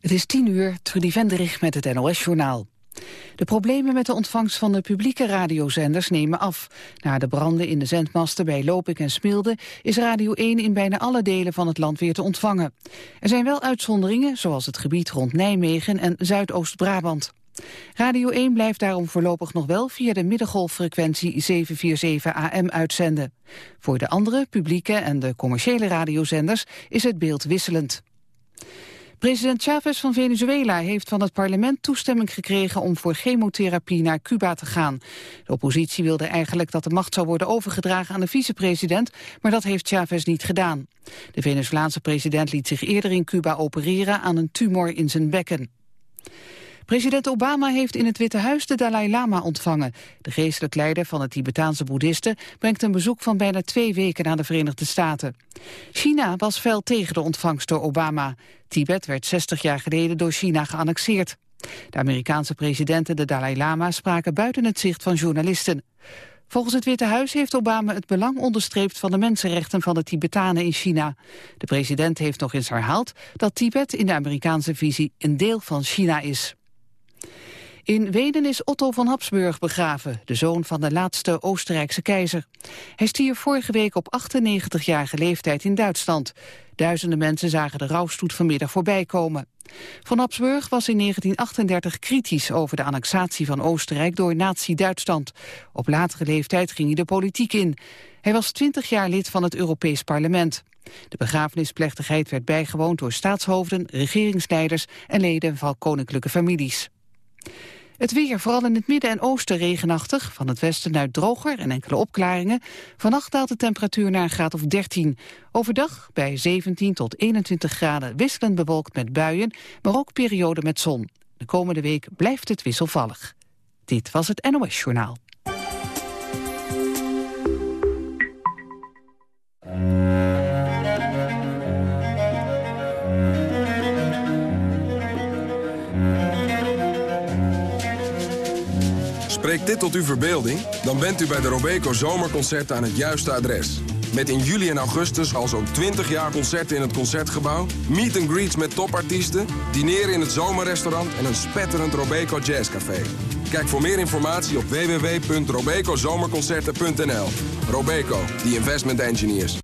Het is tien uur, Trudy Venderich met het NOS-journaal. De problemen met de ontvangst van de publieke radiozenders nemen af. Na de branden in de zendmasten bij Lopik en Smilde... is Radio 1 in bijna alle delen van het land weer te ontvangen. Er zijn wel uitzonderingen, zoals het gebied rond Nijmegen en Zuidoost-Brabant. Radio 1 blijft daarom voorlopig nog wel via de middengolffrequentie 747 AM uitzenden. Voor de andere, publieke en de commerciële radiozenders is het beeld wisselend. President Chavez van Venezuela heeft van het parlement toestemming gekregen om voor chemotherapie naar Cuba te gaan. De oppositie wilde eigenlijk dat de macht zou worden overgedragen aan de vicepresident, maar dat heeft Chavez niet gedaan. De Venezolaanse president liet zich eerder in Cuba opereren aan een tumor in zijn bekken. President Obama heeft in het Witte Huis de Dalai Lama ontvangen. De geestelijk leider van de Tibetaanse boeddhisten brengt een bezoek van bijna twee weken naar de Verenigde Staten. China was fel tegen de ontvangst door Obama. Tibet werd 60 jaar geleden door China geannexeerd. De Amerikaanse president en de Dalai Lama spraken buiten het zicht van journalisten. Volgens het Witte Huis heeft Obama het belang onderstreept van de mensenrechten van de Tibetanen in China. De president heeft nog eens herhaald dat Tibet in de Amerikaanse visie een deel van China is. In Wenen is Otto van Habsburg begraven, de zoon van de laatste Oostenrijkse keizer. Hij stierf vorige week op 98-jarige leeftijd in Duitsland. Duizenden mensen zagen de rouwstoet vanmiddag voorbij komen. Van Habsburg was in 1938 kritisch over de annexatie van Oostenrijk door nazi-Duitsland. Op latere leeftijd ging hij de politiek in. Hij was 20 jaar lid van het Europees Parlement. De begrafenisplechtigheid werd bijgewoond door staatshoofden, regeringsleiders en leden van koninklijke families. Het weer, vooral in het midden en oosten regenachtig. Van het westen uit droger en enkele opklaringen. Vannacht daalt de temperatuur naar een graad of 13. Overdag bij 17 tot 21 graden wisselend bewolkt met buien, maar ook perioden met zon. De komende week blijft het wisselvallig. Dit was het NOS Journaal. Dit tot uw verbeelding? Dan bent u bij de Robeco Zomerconcerten aan het juiste adres. Met in juli en augustus al zo'n 20 jaar concerten in het Concertgebouw... meet and greets met topartiesten, dineren in het zomerrestaurant... en een spetterend Robeco Jazzcafé. Kijk voor meer informatie op www.robecozomerconcerten.nl. Robeco, the investment engineers.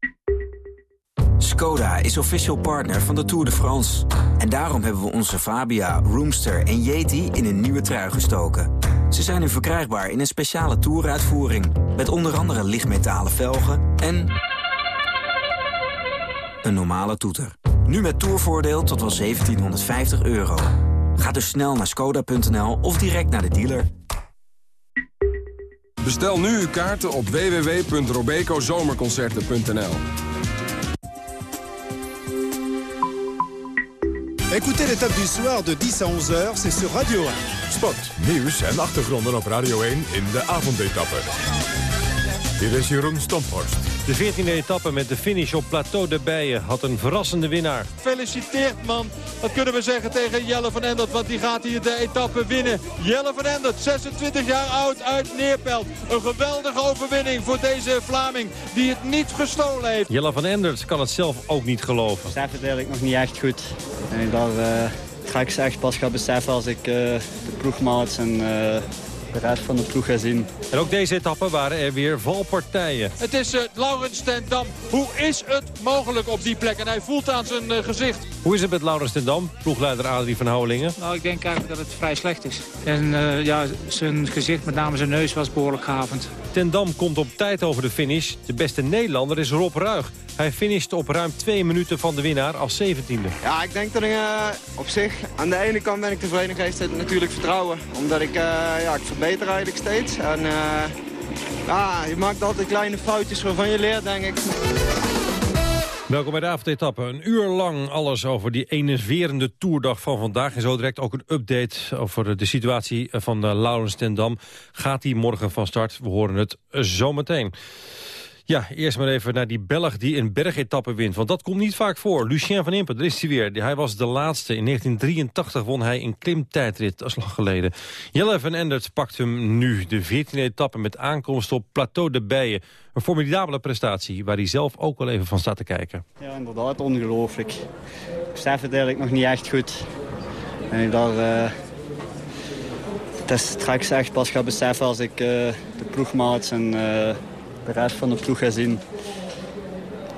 Skoda is official partner van de Tour de France. En daarom hebben we onze Fabia, Roomster en Yeti in een nieuwe trui gestoken. Ze zijn nu verkrijgbaar in een speciale Touruitvoering. Met onder andere lichtmetalen velgen en... een normale toeter. Nu met tourvoordeel tot wel 1750 euro. Ga dus snel naar skoda.nl of direct naar de dealer. Bestel nu uw kaarten op www.robecozomerconcerten.nl Écoutez l'étape du soir de 10 à 11 heures, c'est sur Radio 1. Sport, nieuws en achtergronden op Radio 1 in de avondetappe. Dit is Jeroen Stomphorst. De 14e etappe met de finish op Plateau de Bijen had een verrassende winnaar. Gefeliciteerd man, wat kunnen we zeggen tegen Jelle van Endert, want die gaat hier de etappe winnen. Jelle van Endert, 26 jaar oud uit Neerpelt. Een geweldige overwinning voor deze Vlaming die het niet gestolen heeft. Jelle van Endert kan het zelf ook niet geloven. Ik besef het nog niet echt goed. En daar uh, ga ik echt pas gaan beseffen als ik uh, de ploegmaats en... Uh, de rest van de ploeg gaan zien. En ook deze etappe waren er weer valpartijen. Het is uh, Laurens ten Dam. Hoe is het mogelijk op die plek? En hij voelt aan zijn uh, gezicht. Hoe is het met Laurens ten Dam, ploegleider Adrie van Houwelingen? Nou, ik denk eigenlijk dat het vrij slecht is. En uh, ja, zijn gezicht, met name zijn neus, was behoorlijk gavend. Ten Dam komt op tijd over de finish. De beste Nederlander is Rob Ruig. Hij finisht op ruim twee minuten van de winnaar als 17e. Ja, ik denk dat ik uh, op zich... Aan de ene kant ben ik tevreden geweest natuurlijk vertrouwen. Omdat ik, uh, ja, ik verbeter eigenlijk steeds. En uh, ja, je maakt altijd kleine foutjes waarvan je leert, denk ik. Welkom bij de avondetappe. Een uur lang alles over die enerverende toerdag van vandaag. En zo direct ook een update over de situatie van Laurens ten Dam. Gaat hij morgen van start? We horen het zometeen. Ja, eerst maar even naar die Belg die een bergetappe wint. Want dat komt niet vaak voor. Lucien van Impen, daar is hij weer. Hij was de laatste. In 1983 won hij een klimtijdrit. Is lang geleden. Jelle van Endert pakt hem nu. De 14e etappe met aankomst op Plateau de Bijen. Een formidabele prestatie waar hij zelf ook wel even van staat te kijken. Ja, inderdaad. Ongelooflijk. Ik besef het eigenlijk nog niet echt goed. En ik dacht, uh, het is straks echt pas ga beseffen als ik uh, de ploegmaats en uh, de rest van de ploeg ga zien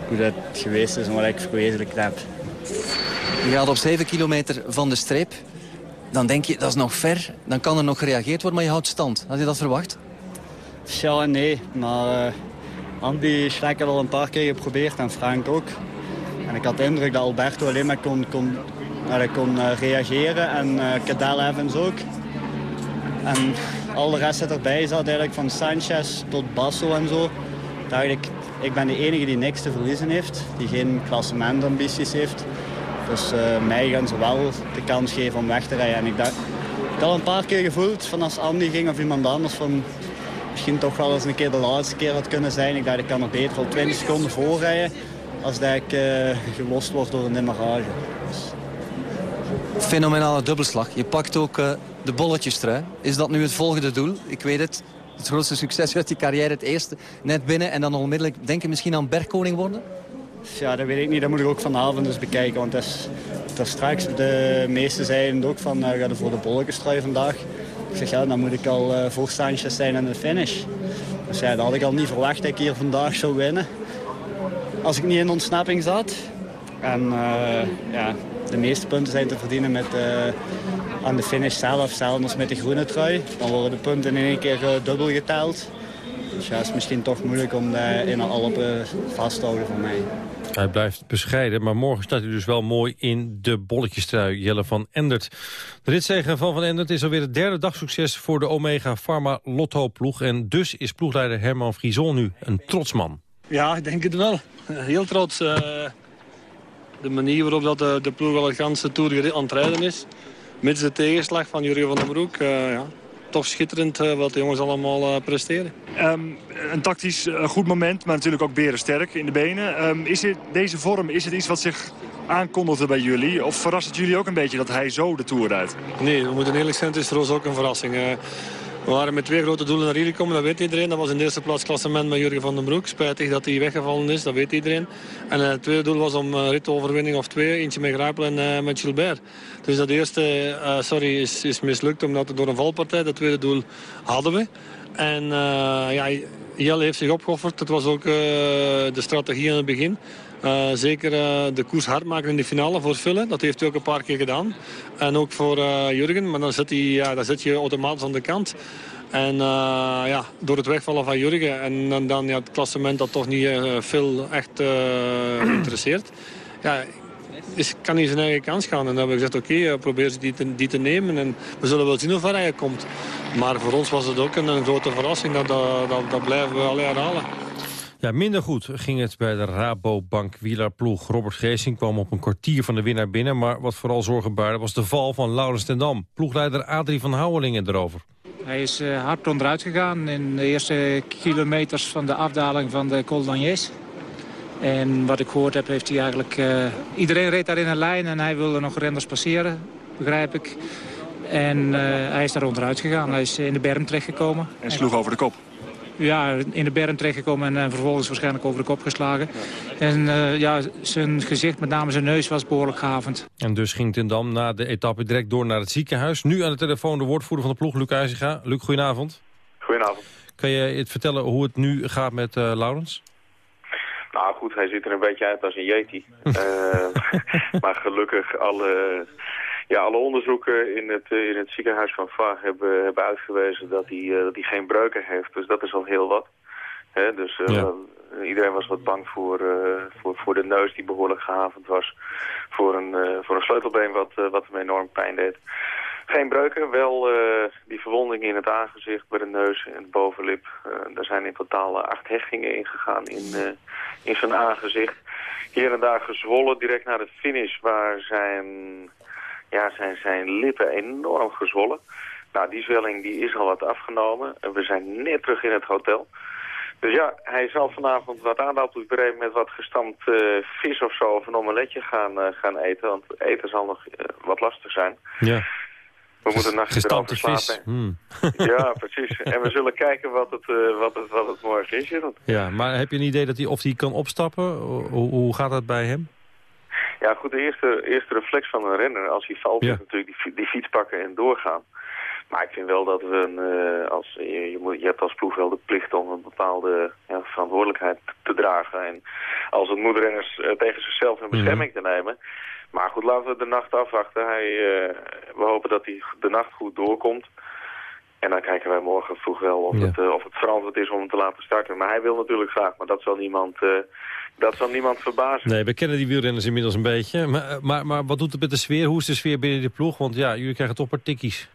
hoe dat geweest is en wat ik verwezenlijkt heb. Je gaat op 7 kilometer van de streep. Dan denk je, dat is nog ver. Dan kan er nog gereageerd worden, maar je houdt stand. Had je dat verwacht? Ja en nee. Maar uh, Andy Schleck al een paar keer geprobeerd en Frank ook. En ik had de indruk dat Alberto alleen maar kon, kon, kon uh, reageren. En uh, Cadel Evans ook. En al de rest dat erbij zat, eigenlijk van Sanchez tot Basso en zo. Dacht ik, ik ben de enige die niks te verliezen heeft. Die geen klassementambities heeft. Dus uh, mij gaan ze wel de kans geven om weg te rijden. En ik, dacht, had een paar keer gevoeld van als Andy ging of iemand anders... van misschien toch wel eens een keer de laatste keer had kunnen zijn. Ik dacht, ik kan er beter al 20 seconden voor rijden... als dat ik uh, gelost word door een demarrage. Dus... Fenomenale dubbelslag. Je pakt ook uh, de bolletjestrui. Is dat nu het volgende doel? Ik weet het. Het grootste succes uit die carrière, het eerste. Net binnen en dan onmiddellijk denken misschien aan bergkoning worden? Ja, dat weet ik niet. Dat moet ik ook vanavond eens bekijken. Want dat is, dat straks, de meesten zeiden ook van, uh, ga er voor de bolletjestrui vandaag. Ik zeg, ja, dan moet ik al uh, voorstandjes zijn aan de finish. Dus ja, dat had ik al niet verwacht dat ik hier vandaag zou winnen. Als ik niet in ontsnapping zat. En ja, de meeste punten zijn te verdienen met, uh, aan de finish zelf, zelfs met de groene trui. Dan worden de punten in één keer uh, dubbel geteld. Dus ja, het is misschien toch moeilijk om dat in een Alpen vast te houden voor mij. Hij blijft bescheiden, maar morgen staat hij dus wel mooi in de bolletjestrui. Jelle van Endert. De ritzegen van Van Endert is alweer het derde dagsucces voor de Omega Pharma Lotto ploeg. En dus is ploegleider Herman Frison nu een trotsman. Ja, ik denk het wel. Heel trots. Uh, de manier waarop dat de, de ploeg al het ganse toer aan het rijden is. Mits de tegenslag van Jurgen van den Broek. Uh, ja, toch schitterend uh, wat de jongens allemaal uh, presteren. Um, een tactisch uh, goed moment, maar natuurlijk ook berensterk in de benen. Um, is het, deze vorm, is het iets wat zich aankondigde bij jullie? Of verrast het jullie ook een beetje dat hij zo de Tour rijdt? Nee, we moeten eerlijk zijn, het is voor ons ook een verrassing. We waren met twee grote doelen naar hier gekomen, dat weet iedereen. Dat was in de eerste plaats klassement met Jurgen van den Broek. Spijtig dat hij weggevallen is, dat weet iedereen. En het tweede doel was om uh, ritoverwinning of twee. Eentje met Grijpel en uh, met Gilbert. Dus dat eerste sorry, is, is mislukt omdat het door een valpartij. Dat tweede doel hadden we. En ja, Jelle heeft zich opgeofferd. Dat was ook de strategie aan het begin. Uh, zeker uh, de koers hard maken in de finale voor Vullen. Dat heeft hij ook een paar keer gedaan. En ook voor uh, Jurgen. Maar dan zit, hij, ja, dan zit je automatisch aan de kant. En ja, door het wegvallen van Jurgen en dan, dan ja, het klassement dat toch niet veel echt interesseert. Ja, is, kan hij zijn eigen kans gaan. En dan hebben we gezegd, oké, okay, probeer ze die te, die te nemen. En we zullen wel zien hoe ver hij komt. Maar voor ons was het ook een, een grote verrassing. Dat, dat, dat, dat blijven we al herhalen. Ja, minder goed ging het bij de Rabobank wielerploeg. Robert Geesing kwam op een kwartier van de winnaar binnen... maar wat vooral zorgen baarde was de val van Laurens ten Dam. Ploegleider Adrie van Houwelingen erover. Hij is uh, hard onderuit gegaan in de eerste kilometers van de afdaling van de Col d'Agnès. En wat ik gehoord heb, heeft hij eigenlijk... Uh, iedereen reed daar in een lijn en hij wilde nog renders passeren, begrijp ik. En uh, hij is daar onderuit gegaan. Hij is in de berm terechtgekomen. En sloeg over de kop ja, in de berm terechtgekomen en, en vervolgens waarschijnlijk over de kop geslagen. En uh, ja, zijn gezicht, met name zijn neus, was behoorlijk gehavend. En dus ging Ten Dam na de etappe direct door naar het ziekenhuis. Nu aan de telefoon de woordvoerder van de ploeg, Luc IJzinga. Luc, goedenavond. Goedenavond. Kan je het vertellen hoe het nu gaat met uh, Laurens? Nou goed, hij ziet er een beetje uit als een yeti. uh, maar gelukkig alle ja, alle onderzoeken in het, eh, in het ziekenhuis van VAR hebben, hebben uitgewezen dat hij, uh, dat hij geen breuken heeft. Dus dat is al heel wat. Dus uh, iedereen was wat bang voor, voor, voor de neus die behoorlijk gehavend was. Voor een, voor een sleutelbeen wat, wat hem enorm pijn deed. Geen breuken, wel die verwonding in het aangezicht, bij de neus en de bovenlip. daar zijn in totaal acht hechtingen ingegaan in, in zijn aangezicht. Hier en daar gezwollen direct naar de finish waar zijn ja, zijn, zijn lippen enorm gezwollen. Nou, die zwelling die is al wat afgenomen. En we zijn net terug in het hotel. Dus ja, hij zal vanavond wat aardappelpuree met wat gestampt uh, vis of zo... of een omeletje gaan, uh, gaan eten. Want eten zal nog uh, wat lastig zijn. Ja. We moeten nachtjes erover slapen. Hmm. Ja, precies. En we zullen kijken wat het, wat het, wat het morgen is. Ja, maar heb je een idee dat hij, of hij kan opstappen? Hoe, hoe gaat dat bij hem? Ja, goed, de eerste, eerste reflex van een renner als hij valt is natuurlijk die, die fiets pakken en doorgaan. Maar ik vind wel dat we een, uh, als, je, je, moet, je hebt als ploeg wel de plicht om een bepaalde ja, verantwoordelijkheid te dragen. En als het moet renners uh, tegen zichzelf in bescherming te nemen. Maar goed, laten we de nacht afwachten. Hij, uh, we hopen dat hij de nacht goed doorkomt. En dan kijken wij morgen vroeg wel of, het, uh, of het verantwoord is om hem te laten starten. Maar hij wil natuurlijk graag, maar dat zal niemand, uh, dat zal niemand verbazen. Nee, we kennen die wielrenners inmiddels een beetje. Maar, maar, maar wat doet het met de sfeer? Hoe is de sfeer binnen de ploeg? Want ja, jullie krijgen toch maar tikkies.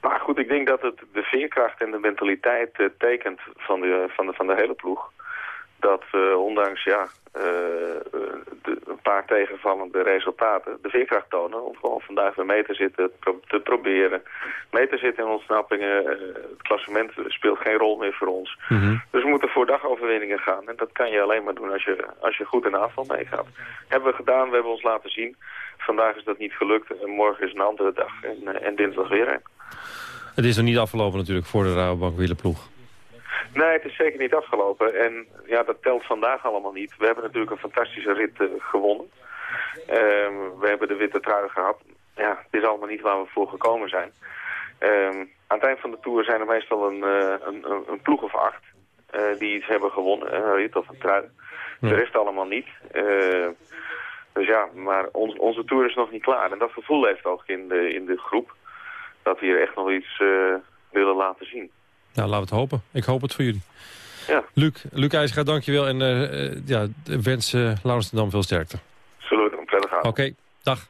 Maar goed, ik denk dat het de veerkracht en de mentaliteit uh, tekent van de, van, de, van de hele ploeg. Dat uh, ondanks ja, uh, de, een paar tegenvallende resultaten de veerkracht tonen. Om gewoon vandaag weer mee te zitten, pro te proberen. Mee te zitten in ontsnappingen. het klassement speelt geen rol meer voor ons. Mm -hmm. Dus we moeten voor dagoverwinningen gaan. En dat kan je alleen maar doen als je, als je goed in de aanval meegaat. Hebben we gedaan, we hebben ons laten zien. Vandaag is dat niet gelukt en morgen is een andere dag. En, en dinsdag weer een. Het is nog niet afgelopen natuurlijk voor de Rabobank wielerploeg. Nee, het is zeker niet afgelopen. En ja, dat telt vandaag allemaal niet. We hebben natuurlijk een fantastische rit uh, gewonnen. Um, we hebben de witte trui gehad. Ja, het is allemaal niet waar we voor gekomen zijn. Um, aan het eind van de Tour zijn er meestal een, uh, een, een, ploeg of acht uh, die iets hebben gewonnen. Een rit of een trui. Ja. De rest allemaal niet. dus ja, maar ons, onze Tour is nog niet klaar. En dat gevoel heeft ook in de, in de groep dat we hier echt nog iets willen laten zien. Nou, laten we het hopen. Ik hoop het voor jullie. Ja. Luc, Luc IJsgaard, dankjewel. En uh, ja, wens uh, Laurens Dam veel sterkte. Zullen we het verder gaan. Oké, okay, dag.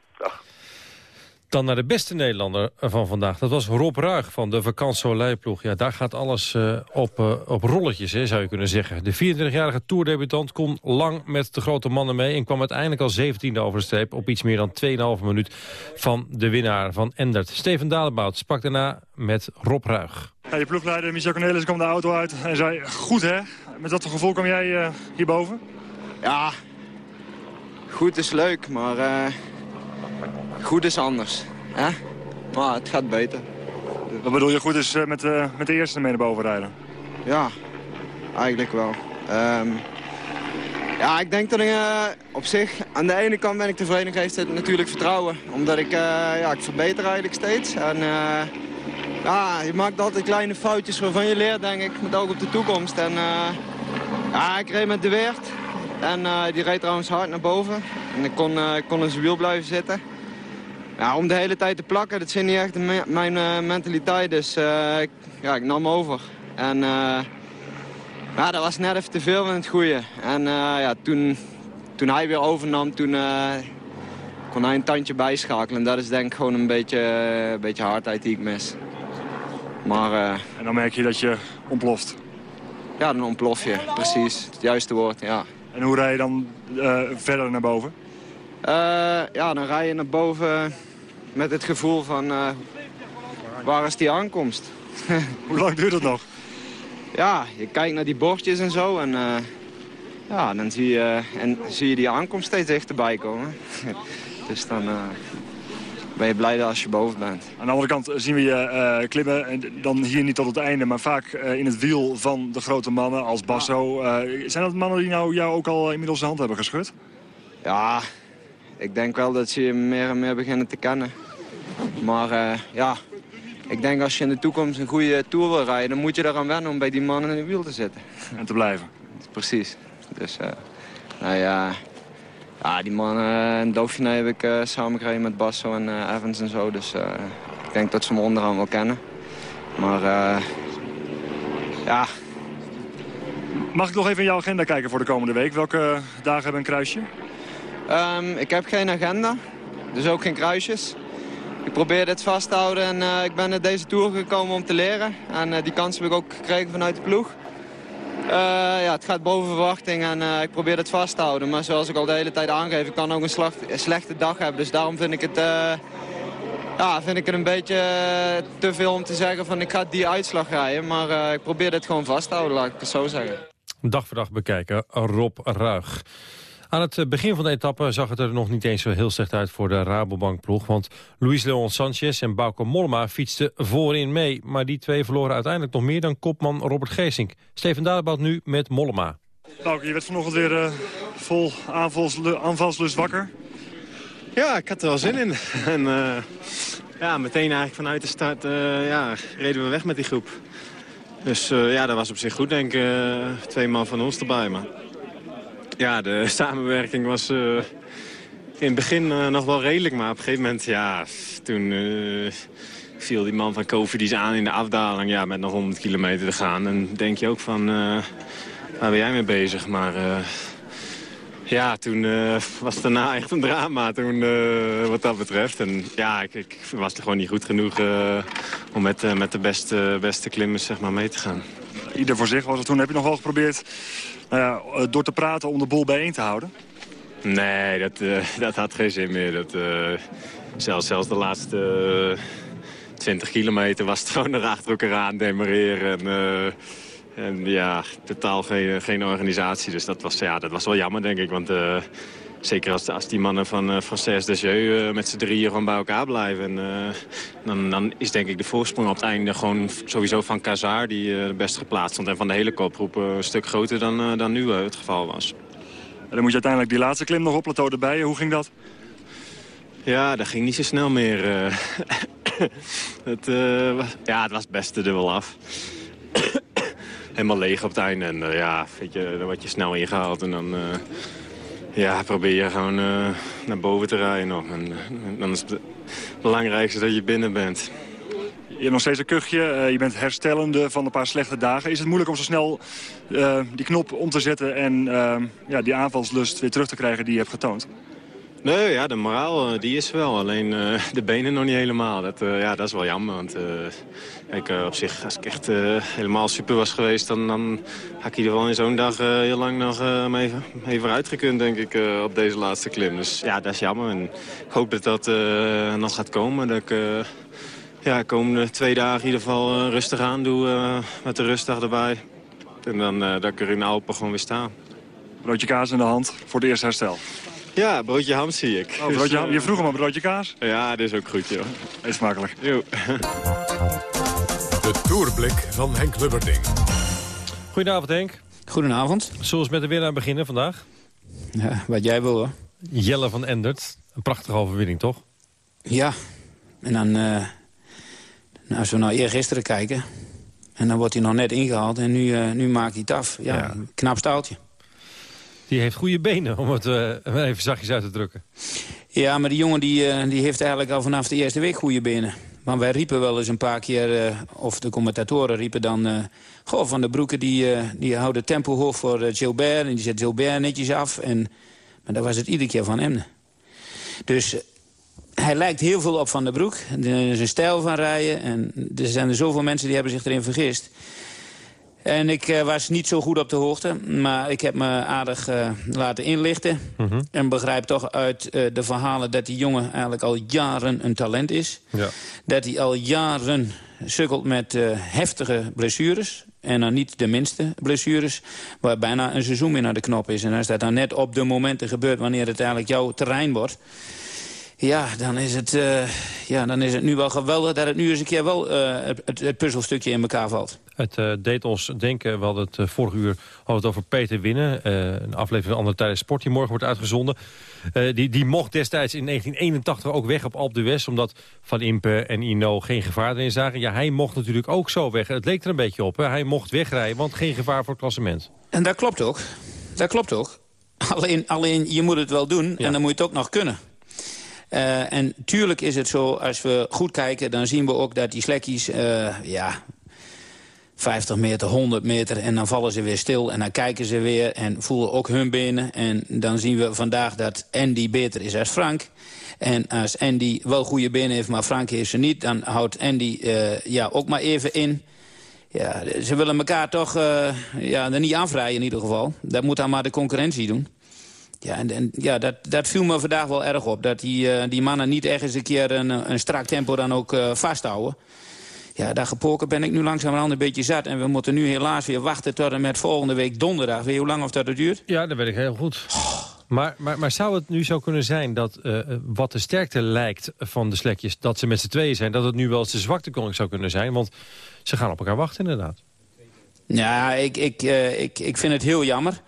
Dan naar de beste Nederlander van vandaag. Dat was Rob Ruig van de Vakantie Ja, daar gaat alles uh, op, uh, op rolletjes, hè, zou je kunnen zeggen. De 24-jarige toerdebutant kon lang met de grote mannen mee... en kwam uiteindelijk al 17e over de streep... op iets meer dan 2,5 minuut van de winnaar van Endert. Steven Dalebout sprak daarna met Rob Ruig. Ja, je ploegleider Michel Cornelis kwam de auto uit en zei... goed hè, met wat voor gevoel kwam jij uh, hierboven? Ja, goed is leuk, maar uh, goed is anders. Hè? Maar het gaat beter. Wat bedoel je, goed is uh, met, uh, met de eerste mee naar boven rijden? Ja, eigenlijk wel. Um, ja, ik denk dat ik op zich... Aan de ene kant ben ik tevreden geweest het natuurlijk vertrouwen. Omdat ik, ja, ik verbeter eigenlijk steeds. En ja, je maakt altijd kleine foutjes waarvan je leert, denk ik, met oog op de toekomst. En ja, ik reed met de Weert. En uh, die reed trouwens hard naar boven. En ik kon, uh, kon in zijn wiel blijven zitten. Ja, om de hele tijd te plakken, dat is niet echt me mijn mentaliteit. Dus ik, ja, ik nam over. En ja, dat was net even te veel van het goede. En ja, toen, toen hij weer overnam, toen kon hij een tandje bijschakelen. En dat is denk ik gewoon een beetje, een beetje hardheid die ik mis. Maar, en dan merk je dat je ontploft? Ja, dan ontplof je, precies. Het juiste woord, ja. En hoe rij je dan uh, verder naar boven? Uh, ja, dan rij je naar boven met het gevoel van... waar is die aankomst? hoe lang duurt het nog? Ja, je kijkt naar die bordjes en zo en... ja, dan zie je, en zie je die aankomst steeds dichterbij komen. dus dan ben je blij als je boven bent. Aan de andere kant zien we je uh, klimmen, en dan hier niet tot het einde... maar vaak uh, in het wiel van de grote mannen als Basso. Uh, zijn dat mannen die nou jou ook al inmiddels de hand hebben geschud? Ja, ik denk wel dat ze je meer en meer beginnen te kennen. Maar ja, ik denk als je in de toekomst een goede Tour wil rijden... dan moet je eraan wennen om bij die mannen in het wiel te zitten. En te blijven? Precies. Dus, nou ja... Ja, die mannen in Dauphiné heb ik uh, samen gereden met Basso en uh, Evans en zo. Dus uh, ik denk dat ze me onderaan wel kennen. Maar ja... Mag ik nog even in jouw agenda kijken voor de komende week? Welke dagen hebben een kruisje? Um, ik heb geen agenda, dus ook geen kruisjes. Ik probeer dit vast te houden en ik ben naar deze Tour gekomen om te leren. En die kans heb ik ook gekregen vanuit de ploeg. Uh, ja, het gaat boven verwachting en uh, ik probeer het vast te houden. Maar zoals ik al de hele tijd aangeef, ik kan ook een, slechte dag hebben. Dus daarom vind ik het, uh, ja, vind ik het een beetje te veel om te zeggen van ik ga die uitslag rijden. Maar ik probeer het gewoon vast te houden, laat ik het zo zeggen. Dag voor dag bekijken, Rob Ruig. Aan het begin van de etappe zag het er nog niet eens zo heel slecht uit voor de Rabobank-ploeg. Want Luis Leon Sanchez en Bauke Mollema fietsten voorin mee. Maar die twee verloren uiteindelijk nog meer dan kopman Robert Geesink. Steven Dadebout nu met Mollema. Nou, je werd vanochtend weer uh, vol aanvalslust wakker. Ja, ik had er wel zin in. en uh, ja, meteen eigenlijk vanuit de start uh, ja, reden we weg met die groep. Dus ja, dat was op zich goed, denk ik. twee man van ons erbij. Maar ja, de samenwerking was in het begin nog wel redelijk. Maar op een gegeven moment, ja, toen viel die man van Kofidis aan in de afdaling. Ja, met nog 100 kilometer te gaan. En denk je ook van, waar ben jij mee bezig? Maar ja, toen was het daarna echt een drama toen, wat dat betreft. En ja, ik, ik was er gewoon niet goed genoeg om met, met de beste, beste klimmers zeg maar, mee te gaan. Ieder voor zich was het toen. Heb je nog wel geprobeerd nou door te praten om de boel bijeen te houden? Nee, dat, dat had geen zin meer. Dat, zelfs, zelfs de laatste 20 kilometer was het gewoon er achter elkaar aan demareren. En, en ja, totaal geen, geen organisatie. Dus dat was, ja, dat was wel jammer, denk ik. Want zeker als, als die mannen van uh, Frances Desjeux uh, met z'n drieën gewoon bij elkaar blijven. En, dan, dan is denk ik de voorsprong op het einde gewoon sowieso van Kazar... die het best geplaatst stond. En van de hele kopgroep een stuk groter dan, dan nu het geval was. En dan moet je uiteindelijk die laatste klim nog op plateau erbij. Hoe ging dat? Ja, dat ging niet zo snel meer. het, ja, het was het beste dubbel af helemaal leeg op het einde. En uh, ja, weet je, dan word je snel ingehaald en dan uh, ja, probeer gewoon uh, naar boven te rijden nog. En, dan is het belangrijkste dat je binnen bent. Je hebt nog steeds een kuchje, je bent herstellende van een paar slechte dagen. Is het moeilijk om zo snel die knop om te zetten en ja, die aanvalslust weer terug te krijgen die je hebt getoond? Nee, ja, de moraal die is wel. Alleen de benen nog niet helemaal. Dat, ja, dat is wel jammer. Want Kijk, op zich, als ik echt helemaal super was geweest... dan, dan had ik ieder geval in zo'n dag heel lang nog even, even vooruit gekund, denk ik, op deze laatste klim. Dus ja, dat is jammer. En ik hoop dat dat nog gaat komen. Dat ik ja, de komende twee dagen in ieder geval rustig aan doe met de rustdag erbij. En dan dat ik er in Alpen gewoon weer sta. Broodje kaas in de hand voor het eerste herstel. Ja, broodje ham zie ik. Oh, broodje ham. Je vroeg hem een broodje kaas? Ja, dat is ook goed, joh. Eet smakelijk. Jo. De Tourblik van Henk Lubberding. Goedenavond Henk. Goedenavond. Zullen we met de winnaar beginnen vandaag? Ja, wat jij wil hoor. Jelle van Endert. Een prachtige overwinning, toch? Ja. En dan, uh, als we nou eergisteren kijken... en dan wordt hij nog net ingehaald en nu, uh, nu maakt hij het af. Ja, ja. knap staaltje. Die heeft goede benen, om het uh, even zachtjes uit te drukken. Ja, maar die jongen die, die heeft eigenlijk al vanaf de eerste week goede benen. Maar wij riepen wel eens een paar keer, uh, of de commentatoren riepen dan... Goh, Van de Broeken die, uh, die houden tempo hoog voor Gilbert... en die zet Gilbert netjes af. En, maar dat was het iedere keer van hem. Dus hij lijkt heel veel op Van der Broek. Zijn stijl van rijden. En er zijn er zoveel mensen die hebben zich erin vergist. En ik uh, was niet zo goed op de hoogte. Maar ik heb me aardig uh, laten inlichten. Mm -hmm. En begrijp toch uit uh, de verhalen dat die jongen eigenlijk al jaren een talent is. Ja. Dat hij al jaren sukkelt met heftige blessures. En dan niet de minste blessures. Waar bijna een seizoen weer naar de knop is. En als dat dan net op de momenten gebeurt wanneer het eigenlijk jouw terrein wordt... Ja, dan is, het, uh, ja, dan is het nu wel geweldig dat het nu eens een keer wel uh, het, het, puzzelstukje in elkaar valt. Het uh, deed ons denken, we hadden het vorig uur hadden het over Peter Winnen. een aflevering van Andere Tijden Sport die morgen wordt uitgezonden. die, die mocht destijds in 1981 ook weg op Alp de West... omdat Van Impe en Ino geen gevaar erin zagen. Ja, hij mocht natuurlijk ook zo weg. Het leek er een beetje op. Hè? Hij mocht wegrijden, want geen gevaar voor het klassement. En dat klopt ook. Dat klopt ook. Alleen, alleen je moet het wel doen ja. en dan moet je het ook nog kunnen. Uh, en tuurlijk is het zo, als we goed kijken... dan zien we ook dat die slekkies, uh, ja, 50 meter, 100 meter... en dan vallen ze weer stil en dan kijken ze weer en voelen ook hun benen. En dan zien we vandaag dat Andy beter is als Frank. En als Andy wel goede benen heeft, maar Frank heeft ze niet... dan houdt Andy uh, ja, ook maar even in... Ja, ze willen elkaar toch ja, er niet aanvrijen in ieder geval. Dat moet dan maar de concurrentie doen. Ja, en, en, ja dat, dat viel me vandaag wel erg op. Dat die, uh, die mannen niet echt eens een keer een, een strak tempo dan ook uh, vasthouden. Ja, daar gepoken ben ik nu langzamerhand een beetje zat. En we moeten nu helaas weer wachten tot en met volgende week donderdag. Weet je hoe lang of dat het duurt? Ja, dat weet ik heel goed. Maar, maar, maar zou het nu zo kunnen zijn dat uh, wat de sterkte lijkt van de slekjes... dat ze met z'n tweeën zijn, dat het nu wel eens de zwakte zou kunnen zijn? Want ze gaan op elkaar wachten inderdaad. Ja, ik, ik, uh, ik, ik vind het heel jammer.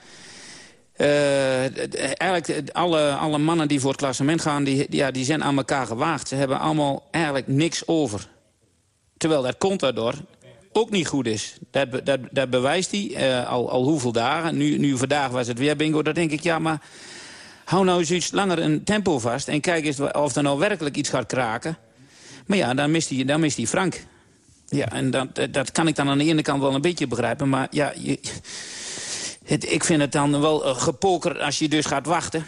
Uh, eigenlijk alle, alle mannen die voor het klassement gaan, die, ja, die zijn aan elkaar gewaagd. Ze hebben allemaal eigenlijk niks over. Terwijl dat Contador ook niet goed is. Dat, dat, dat bewijst hij al, al hoeveel dagen. Nu, nu vandaag was het weer bingo. Dan denk ik, ja, maar hou nou eens iets langer een tempo vast... en kijk eens of er nou werkelijk iets gaat kraken. Maar ja, dan mist hij, dan mist Frank. Ja, en dat, dat kan ik dan aan de ene kant wel een beetje begrijpen. Maar ja, je, het, ik vind het dan wel uh, gepoker als je dus gaat wachten...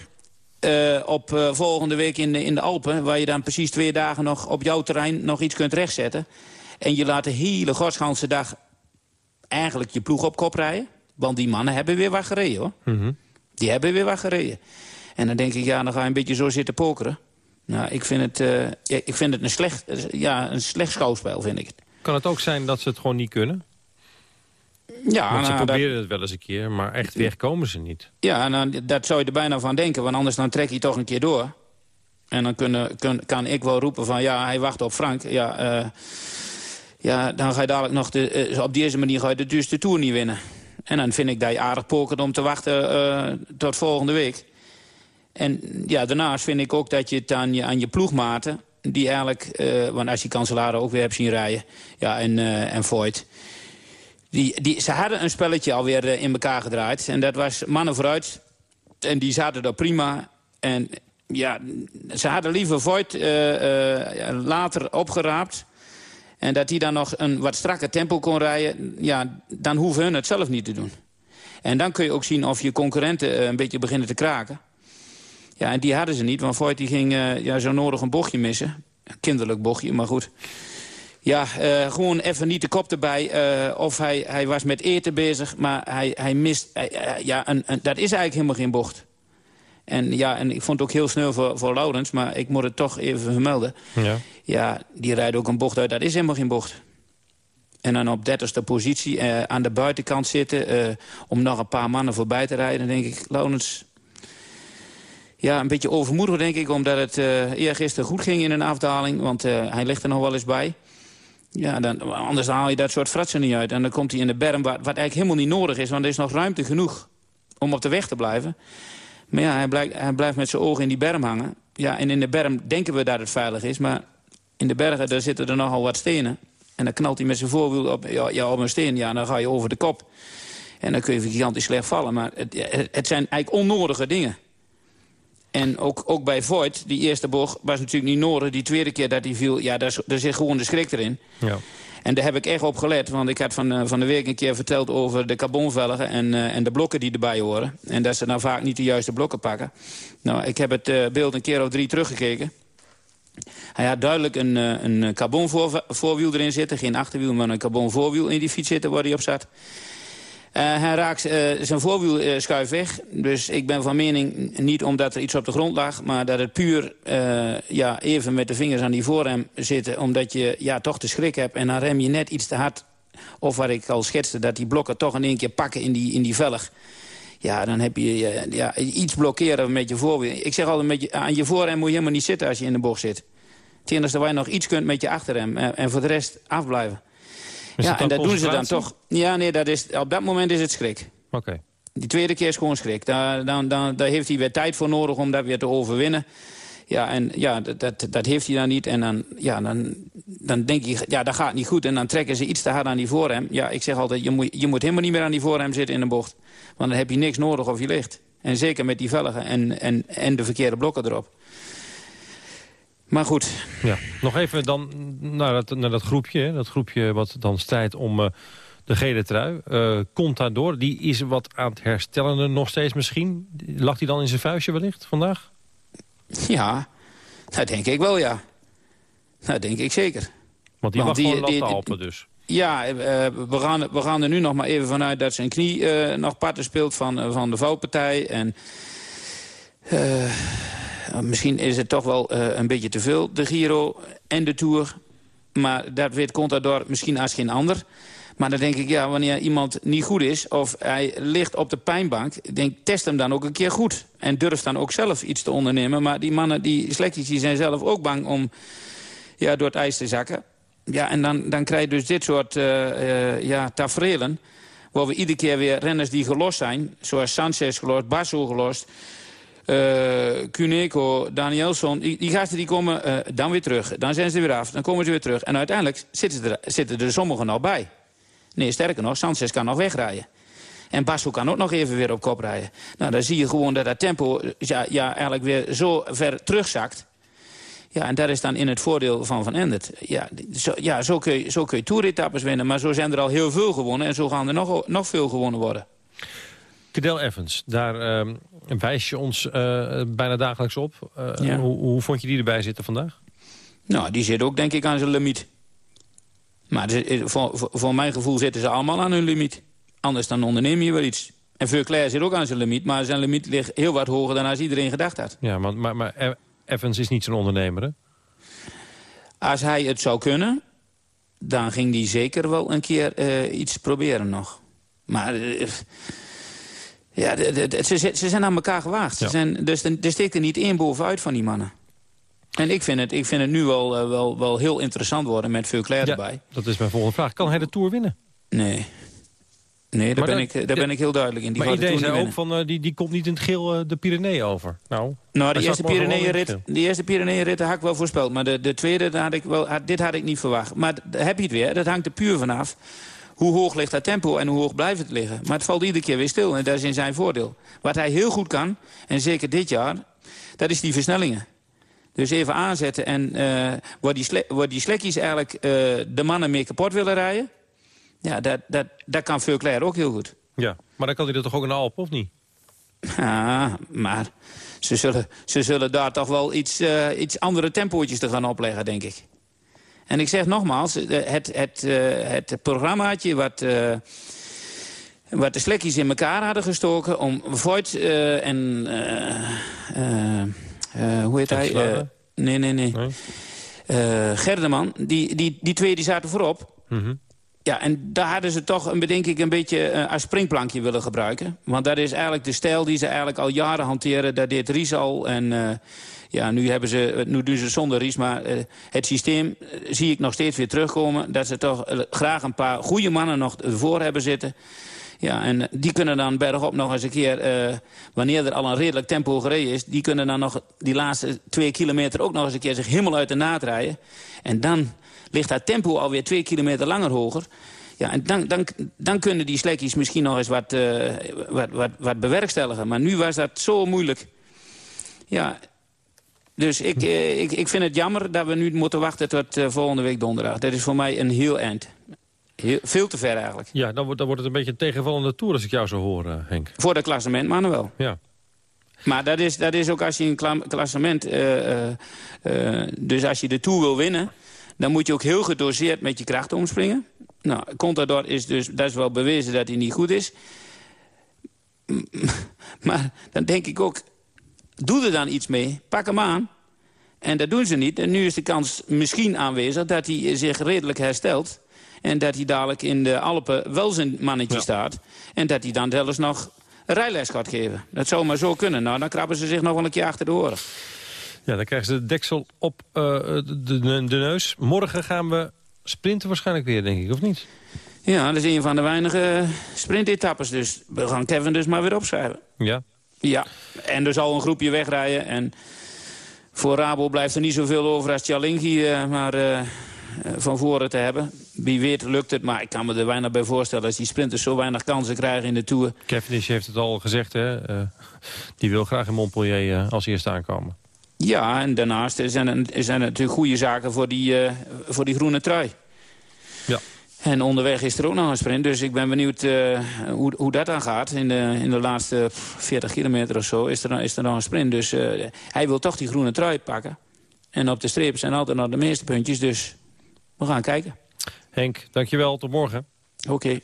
Uh, op uh, volgende week in de, in de Alpen... waar je dan precies twee dagen nog op jouw terrein nog iets kunt rechtzetten. En je laat de hele godsganse dag eigenlijk je ploeg op kop rijden. Want die mannen hebben weer wat gereden, hoor. Mm Die hebben weer wat gereden. En dan denk ik, ja, dan ga je een beetje zo zitten pokeren. Nou, ik vind het, uh, ik vind het een, slecht, ja, een slecht schouwspel, vind ik het. Kan het ook zijn dat ze het gewoon niet kunnen? Ja, Want ze nou, proberen dat, het wel eens een keer, maar echt weg komen ze niet. Ja, nou, dat zou je er bijna van denken, want anders dan trek je toch een keer door. En dan kunnen, kun, kan ik wel roepen van, ja, hij wacht op Frank. Ja, uh, ja dan ga je dadelijk nog, de, uh, op deze manier ga je de duurste Tour niet winnen. En dan vind ik dat je aardig pokert om te wachten uh, tot volgende week. En ja, daarnaast vind ik ook dat je het aan je, aan je ploegmaten... die eigenlijk, want als je kanselaren ook weer hebt zien rijden... ja, en, en Voigt... Die, die, ze hadden een spelletje alweer uh, in elkaar gedraaid. En dat was mannen vooruit. En die zaten daar prima. En ja, ze hadden liever Voigt later opgeraapt... En dat hij dan nog een wat strakker tempo kon rijden... ja, dan hoeven hun het zelf niet te doen. En dan kun je ook zien of je concurrenten een beetje beginnen te kraken. Ja, en die hadden ze niet, want Voigt die ging ja, zo nodig een bochtje missen. Kinderlijk bochtje, maar goed. Ja, uh, gewoon even niet de kop erbij. Uh, of hij, hij was met eten bezig, maar hij, hij mist... ja, een, een, dat is eigenlijk helemaal geen bocht. En ja, en ik vond het ook heel snel voor, voor Laurens, maar ik moet het toch even vermelden. Ja. ja, die rijdt ook een bocht uit, dat is helemaal geen bocht. En dan op dertigste positie aan de buitenkant zitten... Om nog een paar mannen voorbij te rijden, dan denk ik... Laurens, ja, een beetje overmoedig, denk ik, omdat het uh, eergisteren goed ging in een afdaling. Want uh, hij ligt er nog wel eens bij. Ja, dan, anders haal je dat soort fratsen niet uit. En dan komt hij in de berm, wat, wat eigenlijk helemaal niet nodig is. Want er is nog ruimte genoeg om op de weg te blijven. Maar ja, hij blijft, hij blijft met zijn ogen in die berm hangen. Ja, en in de berm denken we dat het veilig is. Maar in de bergen, daar zitten er nogal wat stenen. En dan knalt hij met zijn voorwiel op, ja, op een steen. Ja, dan ga je over de kop. En dan kun je gigantisch slecht vallen. Maar het, het zijn eigenlijk onnodige dingen. En ook, ook bij Voigt, die eerste bocht, was natuurlijk niet nodig. Die tweede keer dat hij viel, ja, daar, daar zit gewoon de schrik erin. Ja. En daar heb ik echt op gelet, want ik had van, uh, van de week een keer verteld over de carbonvelgen en, uh, en de blokken die erbij horen. En dat ze dan vaak niet de juiste blokken pakken. Nou, ik heb het uh, beeld een keer of drie teruggekeken. Hij had duidelijk een, een carbon voor, voorwiel erin zitten. Geen achterwiel, maar een carbon voorwiel in die fiets zitten waar hij op zat. Uh, hij raakt uh, zijn voorwiel uh, schuif weg. Dus ik ben van mening, niet omdat er iets op de grond lag... maar dat het puur ja, even met de vingers aan die voorrem zitten... omdat je ja, toch de schrik hebt en dan rem je net iets te hard. Of wat ik al schetste, dat die blokken toch in één keer pakken in die, in die velg. Ja, dan heb je ja, iets blokkeren met je voorwiel. Ik zeg altijd, met je, aan je voorrem moet je helemaal niet zitten als je in de bocht zit. Het enige dat wij nog iets kunt met je achterrem. en voor de rest afblijven. Is ja, en dat doen ze dan toch. Ja, nee, dat is, op dat moment is het schrik. Oké. Okay. Die tweede keer is gewoon schrik. Daar, dan, dan, daar heeft hij weer tijd voor nodig om dat weer te overwinnen. Ja, en ja, dat, dat, dat heeft hij dan niet. En dan, ja, dan, dan denk je, ja, dat gaat niet goed. En dan trekken ze iets te hard aan die voorrem. Ja, ik zeg altijd, je moet, je moet helemaal niet meer aan die voorrem zitten in een bocht. Want dan heb je niks nodig of je ligt. En zeker met die velgen en, en, en de verkeerde blokken erop. Maar goed. Ja, nog even dan naar dat, naar dat groepje. Hè? Dat groepje wat dan strijdt om uh, de gele trui. Uh, Contador, die is wat aan het herstellen nog steeds misschien. Lag hij dan in zijn vuistje wellicht vandaag? Ja, dat denk ik wel, ja. Dat denk ik zeker. Want die Want mag gewoon laten Alpen dus. Ja, uh, we, gaan, we gaan er nu nog maar even vanuit dat zijn knie uh, nog parten speelt van, van de vouwpartij. En uh, misschien is het toch wel uh, een beetje te veel, de Giro en de Tour. Maar dat weet Contador misschien als geen ander. Maar dan denk ik, ja, wanneer iemand niet goed is... of hij ligt op de pijnbank, denk, test hem dan ook een keer goed. En durf dan ook zelf iets te ondernemen. Maar die mannen, die selecties, die zijn zelf ook bang om ja, door het ijs te zakken. Ja, en dan, dan krijg je dus dit soort uh, uh, ja, tafereelen. waar we iedere keer weer renners die gelost zijn... zoals Sanchez gelost, Basso gelost... Cuneco, Danielson, die, gasten die komen uh, dan weer terug. Dan zijn ze weer af, dan komen ze weer terug. En uiteindelijk zitten er, zitten er sommigen nog bij. Nee, sterker nog, Sanchez kan nog wegrijden. En Basso kan ook nog even weer op kop rijden. Nou, dan zie je gewoon dat dat tempo ja, ja, eigenlijk weer zo ver terugzakt. Ja, en dat is dan in het voordeel van Van Endert. Ja, zo, ja, zo kun je, zo winnen. Maar zo zijn er al heel veel gewonnen. En zo gaan er nog, nog veel gewonnen worden. Cadel Evans, daar uh, wijs je ons uh, bijna dagelijks op. Uh, ja. hoe, hoe, vond je die erbij zitten vandaag? Nou, die zit ook denk ik aan zijn limiet. Maar voor, voor, voor mijn gevoel zitten ze allemaal aan hun limiet. Anders dan onderneem je wel iets. En Verclair zit ook aan zijn limiet, maar zijn limiet ligt heel wat hoger dan als iedereen gedacht had. Ja, maar, maar, maar Evans is niet zo'n ondernemer, hè? Als hij het zou kunnen, dan ging hij zeker wel een keer iets proberen nog. Maar ja, ze, ze, zijn aan elkaar gewaagd. Ja. Ze zijn, dus er steekt er niet één bovenuit van die mannen. En ik vind het, ik vind het nu wel, uh, wel, wel heel interessant worden met Verclair ja, erbij. Dat is mijn volgende vraag. Kan hij de Tour winnen? Nee. Nee, daar, ben, dat, ik, daar ben ik heel duidelijk in. Die maar iedereen zei ook van, uh, die, die komt niet in het geel uh, de Pyreneeën over. Nou, nou die, eerste Pyreneeënrit, die eerste Pyreneeënrit had ik wel voorspeld. Maar de, de tweede, had ik wel, had, dit had ik niet verwacht. Maar heb je het weer, dat hangt er puur vanaf. Hoe hoog ligt dat tempo en hoe hoog blijft het liggen. Maar het valt iedere keer weer stil en dat is in zijn voordeel. Wat hij heel goed kan, en zeker dit jaar, dat is die versnellingen. Dus even aanzetten en uh, waar, die waar die slekkies eigenlijk uh, de mannen mee kapot willen rijden... Ja, dat, dat, dat kan Verclair ook heel goed. Ja, maar dan kan hij dat toch ook in de Alp, of niet? Ja, maar ze zullen, ze zullen daar toch wel iets, uh, iets andere tempootjes te gaan opleggen, denk ik. En ik zeg nogmaals, het, het, uh, het programmaatje wat, uh, wat de slekjes in elkaar hadden gestoken... om Voigt en... hoe heet hij? nee, nee, nee. nee? Gerdeman, die, die, die twee die zaten voorop... Mm ja, en daar hadden ze toch, een, denk ik, een beetje als springplankje willen gebruiken. Want dat is eigenlijk de stijl die ze eigenlijk al jaren hanteren. Dat deed Ries al. En ja, nu, hebben ze, nu doen ze zonder Ries. Maar uh, het systeem zie ik nog steeds weer terugkomen. Dat ze toch graag een paar goede mannen nog voor hebben zitten. Ja, en die kunnen dan bergop nog eens een keer, wanneer er al een redelijk tempo gereden is... die kunnen dan nog die laatste twee kilometer ook nog eens een keer zich helemaal uit de naad rijden. En dan ligt dat tempo alweer twee kilometer langer hoger. Ja, en dan, dan, dan kunnen die slekjes misschien nog eens wat, wat, wat, wat bewerkstelligen. Maar nu was dat zo moeilijk. Ja, dus ik, uh, ik, ik vind het jammer dat we nu moeten wachten tot uh, volgende week donderdag. Dat is voor mij een heel eind. Heel, veel te ver eigenlijk. Ja, dan wordt, dan wordt het een beetje een tegenvallende toer als ik jou zo hoor, Henk. Voor de klassementmannen wel. Ja. Maar dat is, dat is ook als je een klassement... dus als je de Tour wil winnen dan moet je ook heel gedoseerd met je krachten omspringen. Nou, Contador is dus, dat is wel bewezen dat hij niet goed is. Maar dan denk ik ook, doe er dan iets mee, pak hem aan. En dat doen ze niet. En nu is de kans misschien aanwezig dat hij zich redelijk herstelt. En dat hij dadelijk in de Alpen wel zijn mannetje staat. En dat hij dan zelfs nog rijles gaat geven. Dat zou maar zo kunnen. Nou, dan krabben ze zich nog wel een keer achter de oren. Ja, dan krijgen ze de deksel op uh, de, de, de, neus. Morgen gaan we sprinten waarschijnlijk weer, denk ik, of niet? Ja, dat is een van de weinige sprintetappes. Dus we gaan Kevin dus maar weer opschrijven. Ja? Ja, en er zal een groepje wegrijden. En voor Rabo blijft er niet zoveel over als Tjalingi uh, maar uh, van voren te hebben. Wie weet lukt het, maar ik kan me er weinig bij voorstellen... als die sprinters zo weinig kansen krijgen in de Tour. Cavendish heeft het al gezegd, hè? die wil graag in Montpellier als eerste aankomen. Ja, en daarnaast zijn er, zijn natuurlijk goede zaken voor die, voor die groene trui. Ja. En onderweg is er ook nog een sprint. Dus ik ben benieuwd uh, hoe, hoe dat dan gaat. In de, in de laatste 40 kilometer of zo is er, is er nog een sprint. Dus uh, hij wil toch die groene trui pakken. En op de streep zijn altijd nog de meeste puntjes. Dus we gaan kijken. Henk, dankjewel. Tot morgen. Oké. Okay.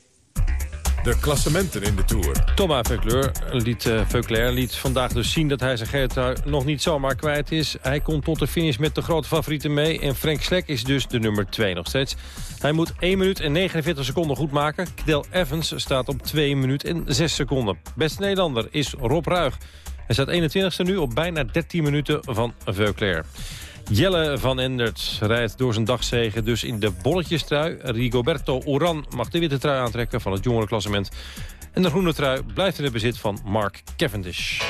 De klassementen in de Tour. Thomas Veuclair liet, uh, liet vandaag dus zien dat hij zijn gele nog niet zomaar kwijt is. Hij komt tot de finish met de grote favorieten mee. En Frank Slek is dus de nummer 2 nog steeds. Hij moet 1 minuut en 49 seconden goed maken. Cadel Evans staat op 2 minuten en 6 seconden. Beste Nederlander is Rob Ruig. Hij staat 21ste nu op bijna 13 minuten van Veuclair. Jelle van Endert rijdt door zijn dagzegen dus in de bolletjestrui. Rigoberto Oran mag de witte trui aantrekken van het jongerenklassement. En de groene trui blijft in het bezit van Mark Cavendish.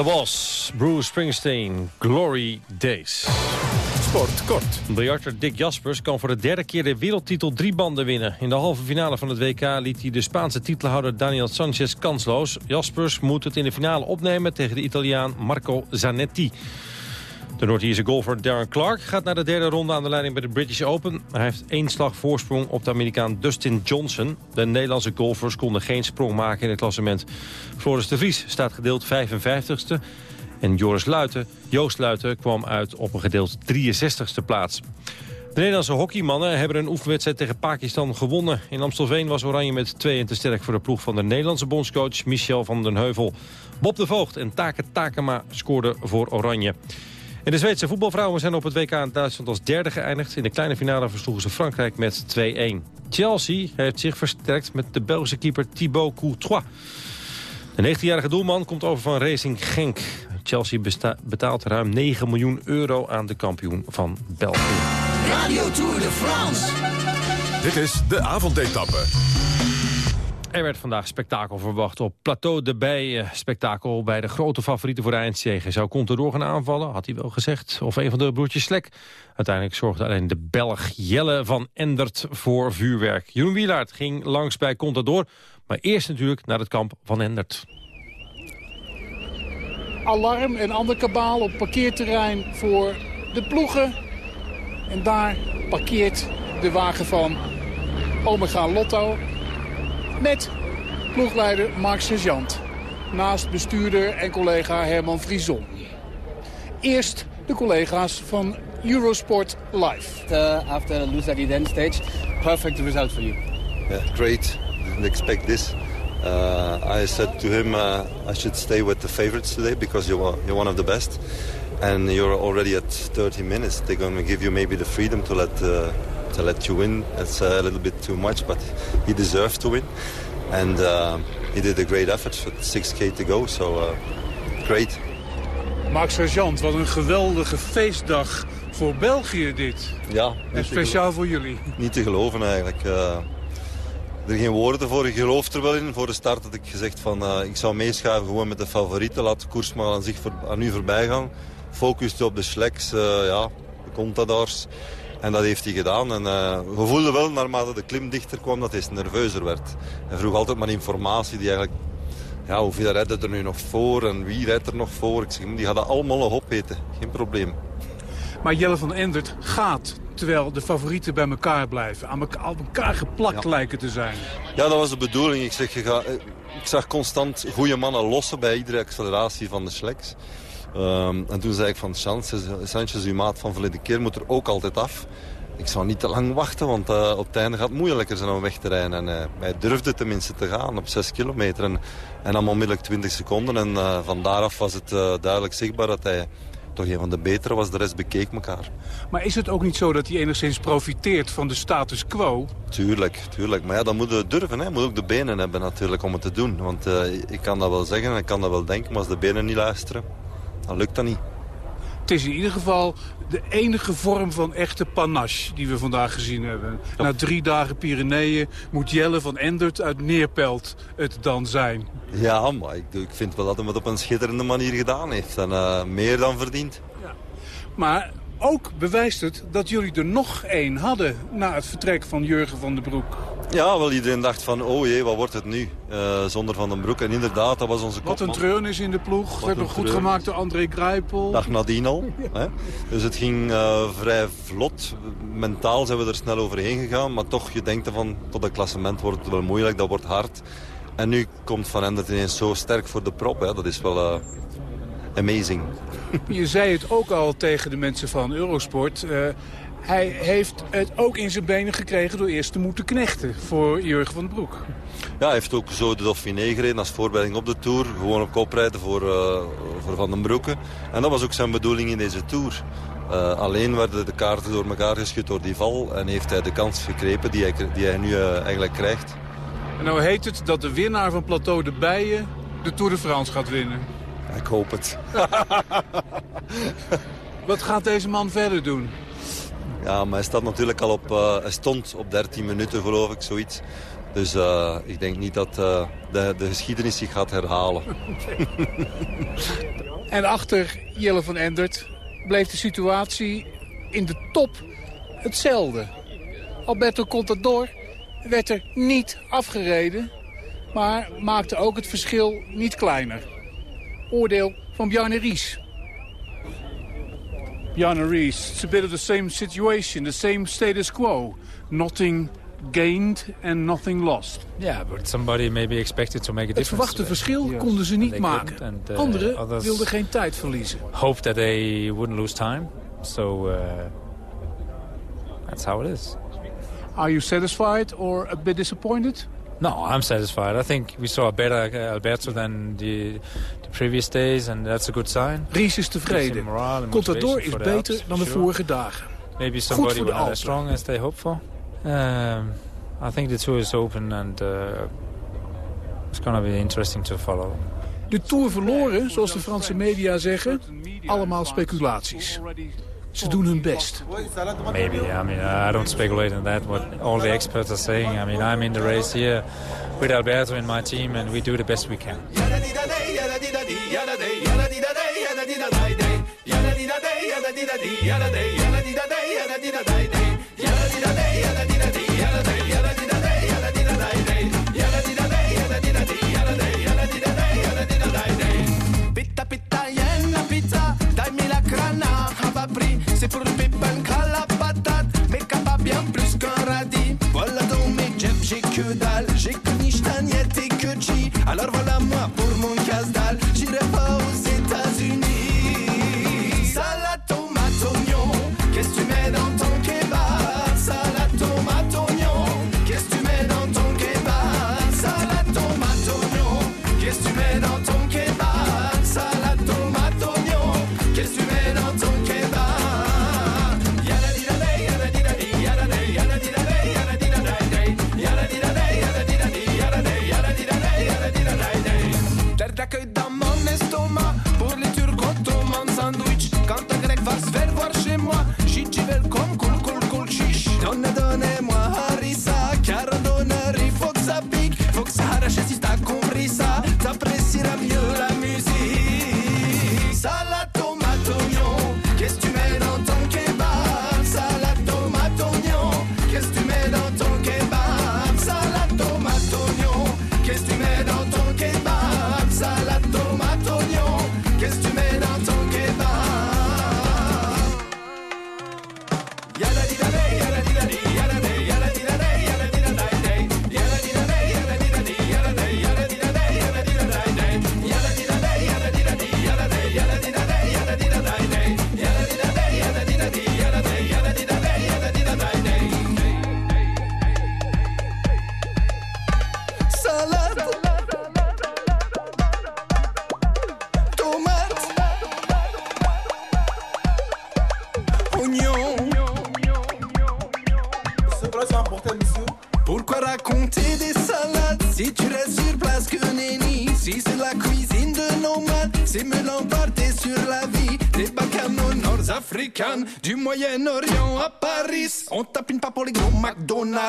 The Boss, Bruce Springsteen, Glory Days. Sport kort. Biljarter Dick Jaspers kan voor de derde keer de wereldtitel drie banden winnen. In de halve finale van het WK liet hij de Spaanse titelhouder Daniel Sanchez kansloos. Jaspers moet het in de finale opnemen tegen de Italiaan Marco Zanetti. De Noord-Ierse golfer Darren Clark gaat naar de derde ronde aan de leiding bij de British Open. Hij heeft één slag voorsprong op de Amerikaan Dustin Johnson. De Nederlandse golfers konden geen sprong maken in het klassement. Floris de Vries staat gedeeld 55ste. En Joris Luiten, Joost Luiten kwam uit op een gedeeld 63ste plaats. De Nederlandse hockeymannen hebben een oefenwedstrijd tegen Pakistan gewonnen. In Amstelveen was Oranje met 2 te sterk voor de ploeg van de Nederlandse bondscoach Michel van den Heuvel. Bob de Voogd en Take Takema scoorden voor Oranje. En de Zweedse voetbalvrouwen zijn op het WK in Duitsland als derde geëindigd. In de kleine finale versloegen ze Frankrijk met 2-1. Chelsea heeft zich versterkt met de Belgische keeper Thibaut Courtois. De 19-jarige doelman komt over van Racing Genk. Chelsea betaalt ruim 9 miljoen euro aan de kampioen van België. Radio Tour de France. Dit is de avondetappe. Er werd vandaag spektakel verwacht op Plateau de Bij. Spektakel bij de grote favorieten voor de eindzege. Zou Contador gaan aanvallen, had hij wel gezegd. Of een van de broertjes Slek. Uiteindelijk zorgde alleen de Belg Jelle van Endert voor vuurwerk. Jeroen Wielaert ging langs bij Contador. Maar eerst natuurlijk naar het kamp van Endert. Alarm en ander kabaal op parkeerterrein voor de ploegen. En daar parkeert de wagen van Omega Lotto met ploegleider Mark Sergeant. Naast bestuurder en collega Herman Frison. Eerst de collega's van Eurosport Live. Uh, after a loser at the end stage, perfect result for you. Yeah, great. Didn't expect this. Uh, I said to him, uh, I should stay with the favorites today because you're, you're one of the best. And you're already at 30 minutes. They're going to give you maybe the freedom to let uh, to let you win. It's a little bit too much, but he deserved to win. And uh, he did a great effort with 6k to go, so uh, great. Max Sergeant, wat een geweldige feestdag voor België dit. Ja. En speciaal voor jullie. Niet te geloven eigenlijk. Uh, er geen woorden voor. Ik geloof er wel in. Voor de start had ik gezegd van uh, ik zou meeschuiven gewoon met de favorieten. Laat de koers maar aan, zich voor, aan u voorbij gaan. Focus op de Schleks, uh, ja, de Contadors. En dat heeft hij gedaan. En uh, we voelden wel, naarmate de klim dichter kwam, dat hij nerveuzer werd. Hij vroeg altijd maar informatie die eigenlijk... Ja, hoeveel rijdt er nu nog voor en wie rijdt er nog voor? Ik zeg, die hadden allemaal nog opeten. Geen probleem. Maar Jelle van Endert gaat, terwijl de favorieten bij elkaar blijven. Aan elkaar, geplakt ja. lijken te zijn. Ja, dat was de bedoeling. Ik, zeg, je ga, ik zag constant goede mannen lossen bij iedere acceleratie van de Schleks. Um, en toen zei ik van Sanchez, Sanchez, uw maat van verleden keer, moet er ook altijd af. Ik zou niet te lang wachten, want uh, op het einde gaat het moeilijker zijn om weg te rijden. En uh, hij durfde tenminste te gaan op 6 kilometer. En, en dan onmiddellijk 20 seconden. En uh, van daaraf was het duidelijk zichtbaar dat hij toch een van de betere was. De rest bekeek elkaar. Maar is het ook niet zo dat hij enigszins profiteert van de status quo? Tuurlijk, tuurlijk. Maar ja, dan moet je durven. Hè. moet ook de benen hebben natuurlijk om het te doen. Want ik kan dat wel zeggen en ik kan dat wel denken. Maar als de benen niet luisteren, dan lukt dat niet. Het is in ieder geval de enige vorm van echte panache die we vandaag gezien hebben. Ja. Na drie dagen Pyreneeën moet Jelle van Endert uit Neerpelt het dan zijn. Ja, maar ik, ik vind wel dat hij het op een schitterende manier gedaan heeft. En uh, meer dan verdiend. Ja. Maar ook bewijst het dat jullie er nog één hadden na het vertrek van Jurgen van den Broek. Ja, wel iedereen dacht van, oh jee, wat wordt het nu uh, zonder Van den Broek. En inderdaad, dat was onze kopman. Wat een treurnis in de ploeg. Wat werd nog goed gemaakt door André Grijpel. Dag nadien al. hè? Dus het ging uh, vrij vlot. Mentaal zijn we er snel overheen gegaan. Maar toch, je denkt ervan, tot het klassement wordt het wel moeilijk. Dat wordt hard. En nu komt Van Endert ineens zo sterk voor de prop. Hè? Dat is wel uh, amazing. Je zei het ook al tegen de mensen van Eurosport. Uh, hij heeft het ook in zijn benen gekregen door eerst te moeten knechten voor Jurgen van den Broek. Ja, hij heeft ook zo de Dauphiné gereden als voorbereiding op de Tour. Gewoon op kop rijden voor, uh, voor Van den Broeke. En dat was ook zijn bedoeling in deze Tour. Uh, alleen werden de kaarten door elkaar geschud door die val. En heeft hij de kans gegrepen die hij, die hij nu uh, eigenlijk krijgt. En nou heet het dat de winnaar van Plateau de Bijen de Tour de France gaat winnen. Ik hoop het. Wat gaat deze man verder doen? Ja, maar hij staat natuurlijk al op, uh, hij stond op 13 minuten geloof ik, zoiets. Dus uh, ik denk niet dat uh, de, de geschiedenis zich gaat herhalen. en achter Jelle van Endert bleef de situatie in de top hetzelfde. Alberto Contador werd er niet afgereden, maar maakte ook het verschil niet kleiner. Oordeel van Bjarne Ries. Bjarne Ries, it's a bit of the same situation, the same status quo. Nothing gained and nothing lost. Yeah, but somebody maybe expected to make a difference. Het verwachte verschil konden ze niet maken. And, uh, Anderen wilden geen tijd verliezen. Hope that they wouldn't lose time. So uh, that's how it is. Are you satisfied or a bit disappointed? No, I'm satisfied. I think we saw a better uh, Alberto than the, the previous days and that's a good sign. Ries is tevreden. Contador is beter dan de vorige dagen. Maybe somebody will not as strong as they hope for. Um, I think the tour is open and uh, it's gonna be interesting to follow. De Tour verloren, zoals de Franse media zeggen, allemaal speculaties. Ze doen hun best. Maybe, I mean, I don't speculate on that, what all the experts are saying. I mean, I'm in the race here with Alberto in my team and we do the best we can. Pitta pitta, jenna pizza, dammi la crana, Habapri, c'est pour le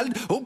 Donald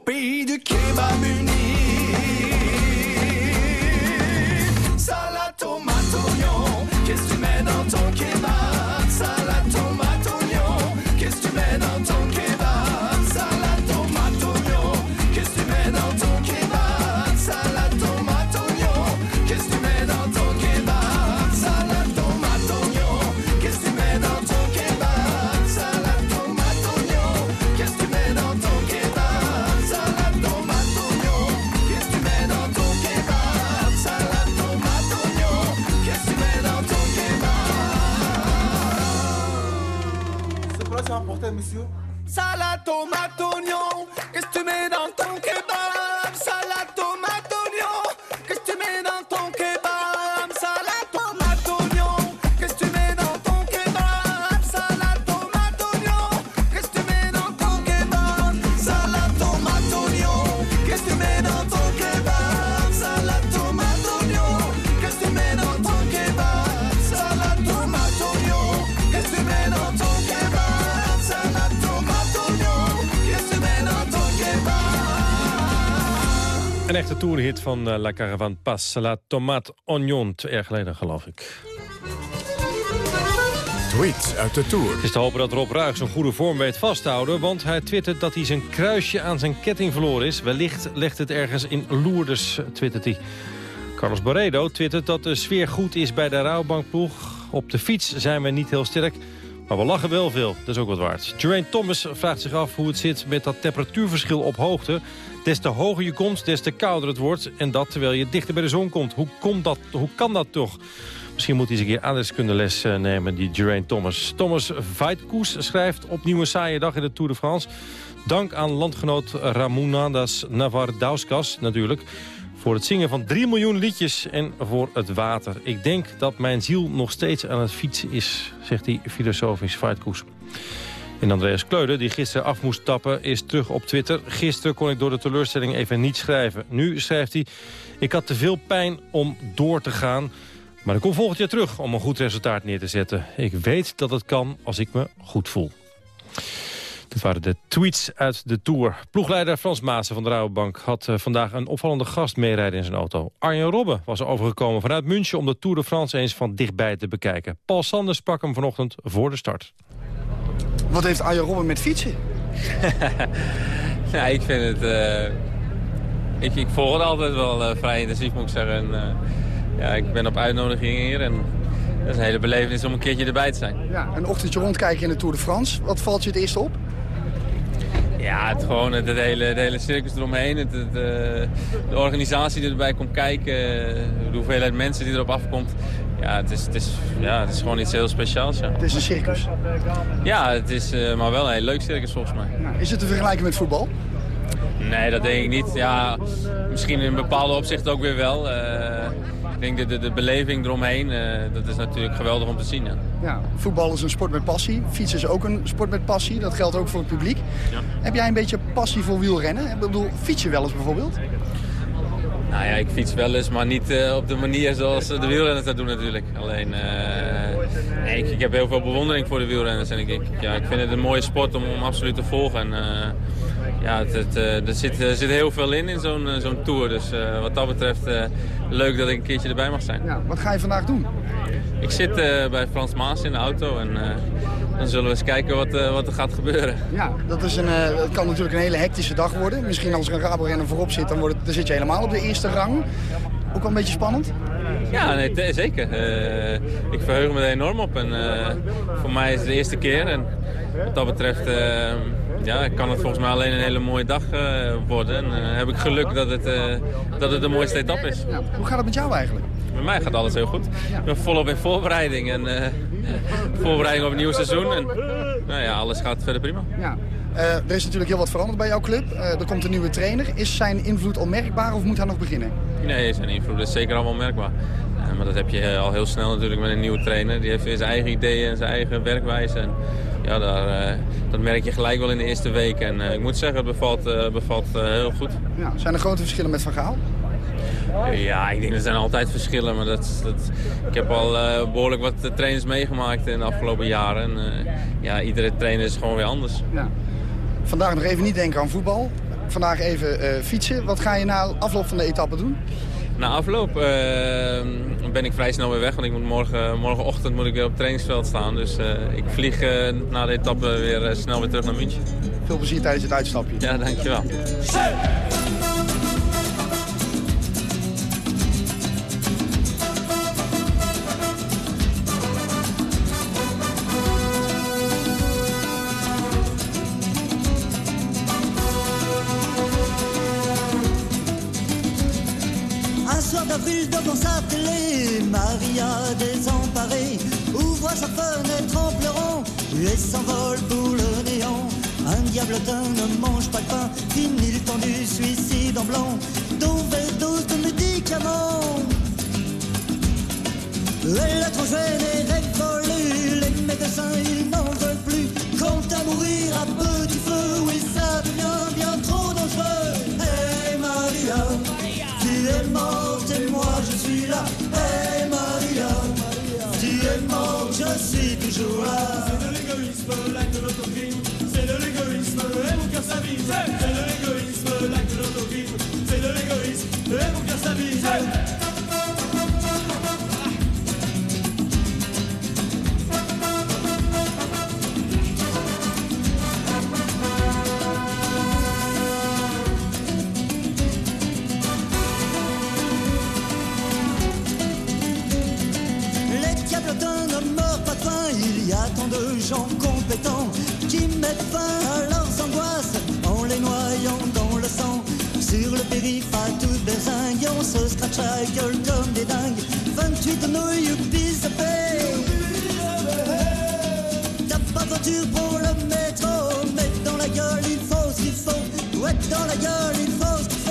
toerhit van eh, La Caravan Pas. La Tomate Oignon, twee jaar geleden geloof ik. Tweet uit de Tour. Het is te hopen dat Rob Ruig zijn goede vorm weet vasthouden... want hij twittert dat hij zijn kruisje aan zijn ketting verloren is. Wellicht legt het ergens in Loerders, twittert hij. Carlos Barredo twittert dat de sfeer goed is bij de rouwbankploeg. Op de fiets zijn we niet heel sterk... Maar we lachen wel veel, dat is ook wat waard. Geraint Thomas vraagt zich af hoe het zit met dat temperatuurverschil op hoogte. Des te hoger je komt, des te kouder het wordt. En dat terwijl je dichter bij de zon komt. Hoe, komt dat, hoe kan dat toch? Misschien moet hij eens een keer aardrijkskundeles eh, nemen, die Geraint Thomas. Thomas Vaitkoes schrijft opnieuw een saaie dag in de Tour de France. Dank aan landgenoot Ramunadas Navardauskas natuurlijk... voor het zingen van 3 miljoen liedjes en voor het water. Ik denk dat mijn ziel nog steeds aan het fietsen is, zegt die filosofisch Vaitkoes. En Andreas Kleuder, die gisteren af moest tappen, is terug op Twitter. Gisteren kon ik door de teleurstelling even niet schrijven. Nu schrijft hij, ik had te veel pijn om door te gaan... maar ik kom volgend jaar terug om een goed resultaat neer te zetten. Ik weet dat het kan als ik me goed voel. Dat waren de tweets uit de Tour. Ploegleider Frans Maassen van de Rabobank had eh, vandaag een opvallende gast meerijden in zijn auto. Arjen Robben was overgekomen vanuit München om de Tour de France eens van dichtbij te bekijken. Paul Sanders sprak hem vanochtend voor de start. Wat heeft Arjen Robben met fietsen? ja, ik vind het... eh, ik, ik volg het altijd wel eh, vrij intensief, moet ik zeggen. En, eh, ja, ik ben op uitnodiging hier en dat is een hele belevenis om een keertje erbij te zijn. Ja, een ochtendje rondkijken in de Tour de France. Wat valt je het eerst op? Ja, het, gewoon het, het hele, het hele circus eromheen. Het, het, de organisatie die erbij komt kijken. de hoeveelheid mensen die erop afkomt. Ja, het is, het is, ja, het is gewoon iets heel speciaals. Ja, Het is een circus. ja het is eh, maar wel een heel leuk circus volgens mij. Is het te vergelijken met voetbal? Nee, dat denk ik niet. Ja, misschien in bepaalde opzichten ook weer wel. Eh, ik denk de, de, de beleving eromheen, eh, dat is natuurlijk geweldig om te zien. Ja. Ja, voetbal is een sport met passie. Fietsen is ook een sport met passie. Dat geldt ook voor het publiek. Heb jij een beetje passie voor wielrennen? Ik bedoel, fiets je wel eens bijvoorbeeld? Nou ja, ik fiets wel eens, maar niet eh, op de manier zoals de wielrenners dat doen natuurlijk. Alleen, eh, nee, ik, ik heb heel veel bewondering voor de wielrenners. En ik, ik, ja, ik vind het een mooie sport om, om absoluut te volgen. En, eh, ja, het, het, eh, er, zit, er zit heel veel in, in zo'n eh, zo'n tour. Dus eh, wat dat betreft, eh, leuk dat ik een keertje erbij mag zijn. Ja, wat ga je vandaag doen? Ik zit eh, bij Frans Maas in de auto en eh, dan zullen we eens kijken wat, eh, wat er gaat gebeuren. Ja, dat, is een, dat kan natuurlijk een hele hectische dag worden. Misschien als er een Rabo-renner voorop zit, dan, wordt het, dan zit je helemaal op de eerste rang. Ook wel een beetje spannend? Ja, nee, zeker. Eh, ik verheug me er enorm op. En, voor mij is het de eerste keer. En wat dat betreft ja, kan het volgens mij alleen een hele mooie dag worden. En heb ik geluk dat het, dat het de mooiste etappe is. Hoe gaat het met jou eigenlijk? Bij mij gaat alles heel goed. Ik ben volop in voorbereiding. En voorbereiding op een nieuw seizoen. En nou ja, alles gaat verder prima. Ja. Eh, er is natuurlijk heel wat veranderd bij jouw club. Eh, er komt een nieuwe trainer. Is zijn invloed al merkbaar of moet hij nog beginnen? Nee, zijn invloed is zeker allemaal merkbaar. Eh, maar dat heb je al heel snel natuurlijk met een nieuwe trainer. Die heeft weer zijn eigen ideeën en zijn eigen werkwijze. En ja, daar, dat merk je gelijk wel in de eerste week. En ik moet zeggen, het bevalt, bevalt heel goed. Ja. Zijn er grote verschillen met Van Gaal? Ja, ik denk er zijn altijd verschillen. Maar dat, dat, ik heb al eh, behoorlijk wat eh, trainers meegemaakt in de afgelopen jaren. En eh, ja, iedere trainer is gewoon weer anders. Ja. Vandaag nog even niet denken aan voetbal. Vandaag even eh, fietsen. Wat ga je na afloop van de etappe doen? Na afloop ben ik vrij snel weer weg, want ik moet morgen, morgenochtend moet ik weer op het trainingsveld staan. Dus eh, ik vlieg na de etappe weer snel weer terug naar München. Veel plezier tijdens het uitstapje. Ja, dankjewel. Sa fenêtre en pleurant et s'envole pour le néant. Un diablotin ne mange pas de pain, finit le temps du suicide en blanc, d'overdose de médicaments. Est trop jeune et révolue, les médecins ils n'en veulent plus. Quant à mourir à petit feu, oui ça devient bien trop dangereux. Hey Maria, tu es morte et moi je suis là. C'est de l'égoïsme, l'acte de l'autocrime. C'est de l'égoïsme, et mon cœur s'avise. C'est de l'égoïsme, l'acte de l'autocrime. C'est de l'égoïsme, et mon cœur s'avise. De gens compétents qui mettent fin à leurs angoisses en les noyant dans le sang. Sur le périph' à toute berzingue, on se scratch la gueule comme des dingues. 28 de nos yuppies se. T'as pas voiture pour le métro, mais dans la gueule il faut ce qu'il faut. Ouais, dans la gueule il faut ce qu'il faut.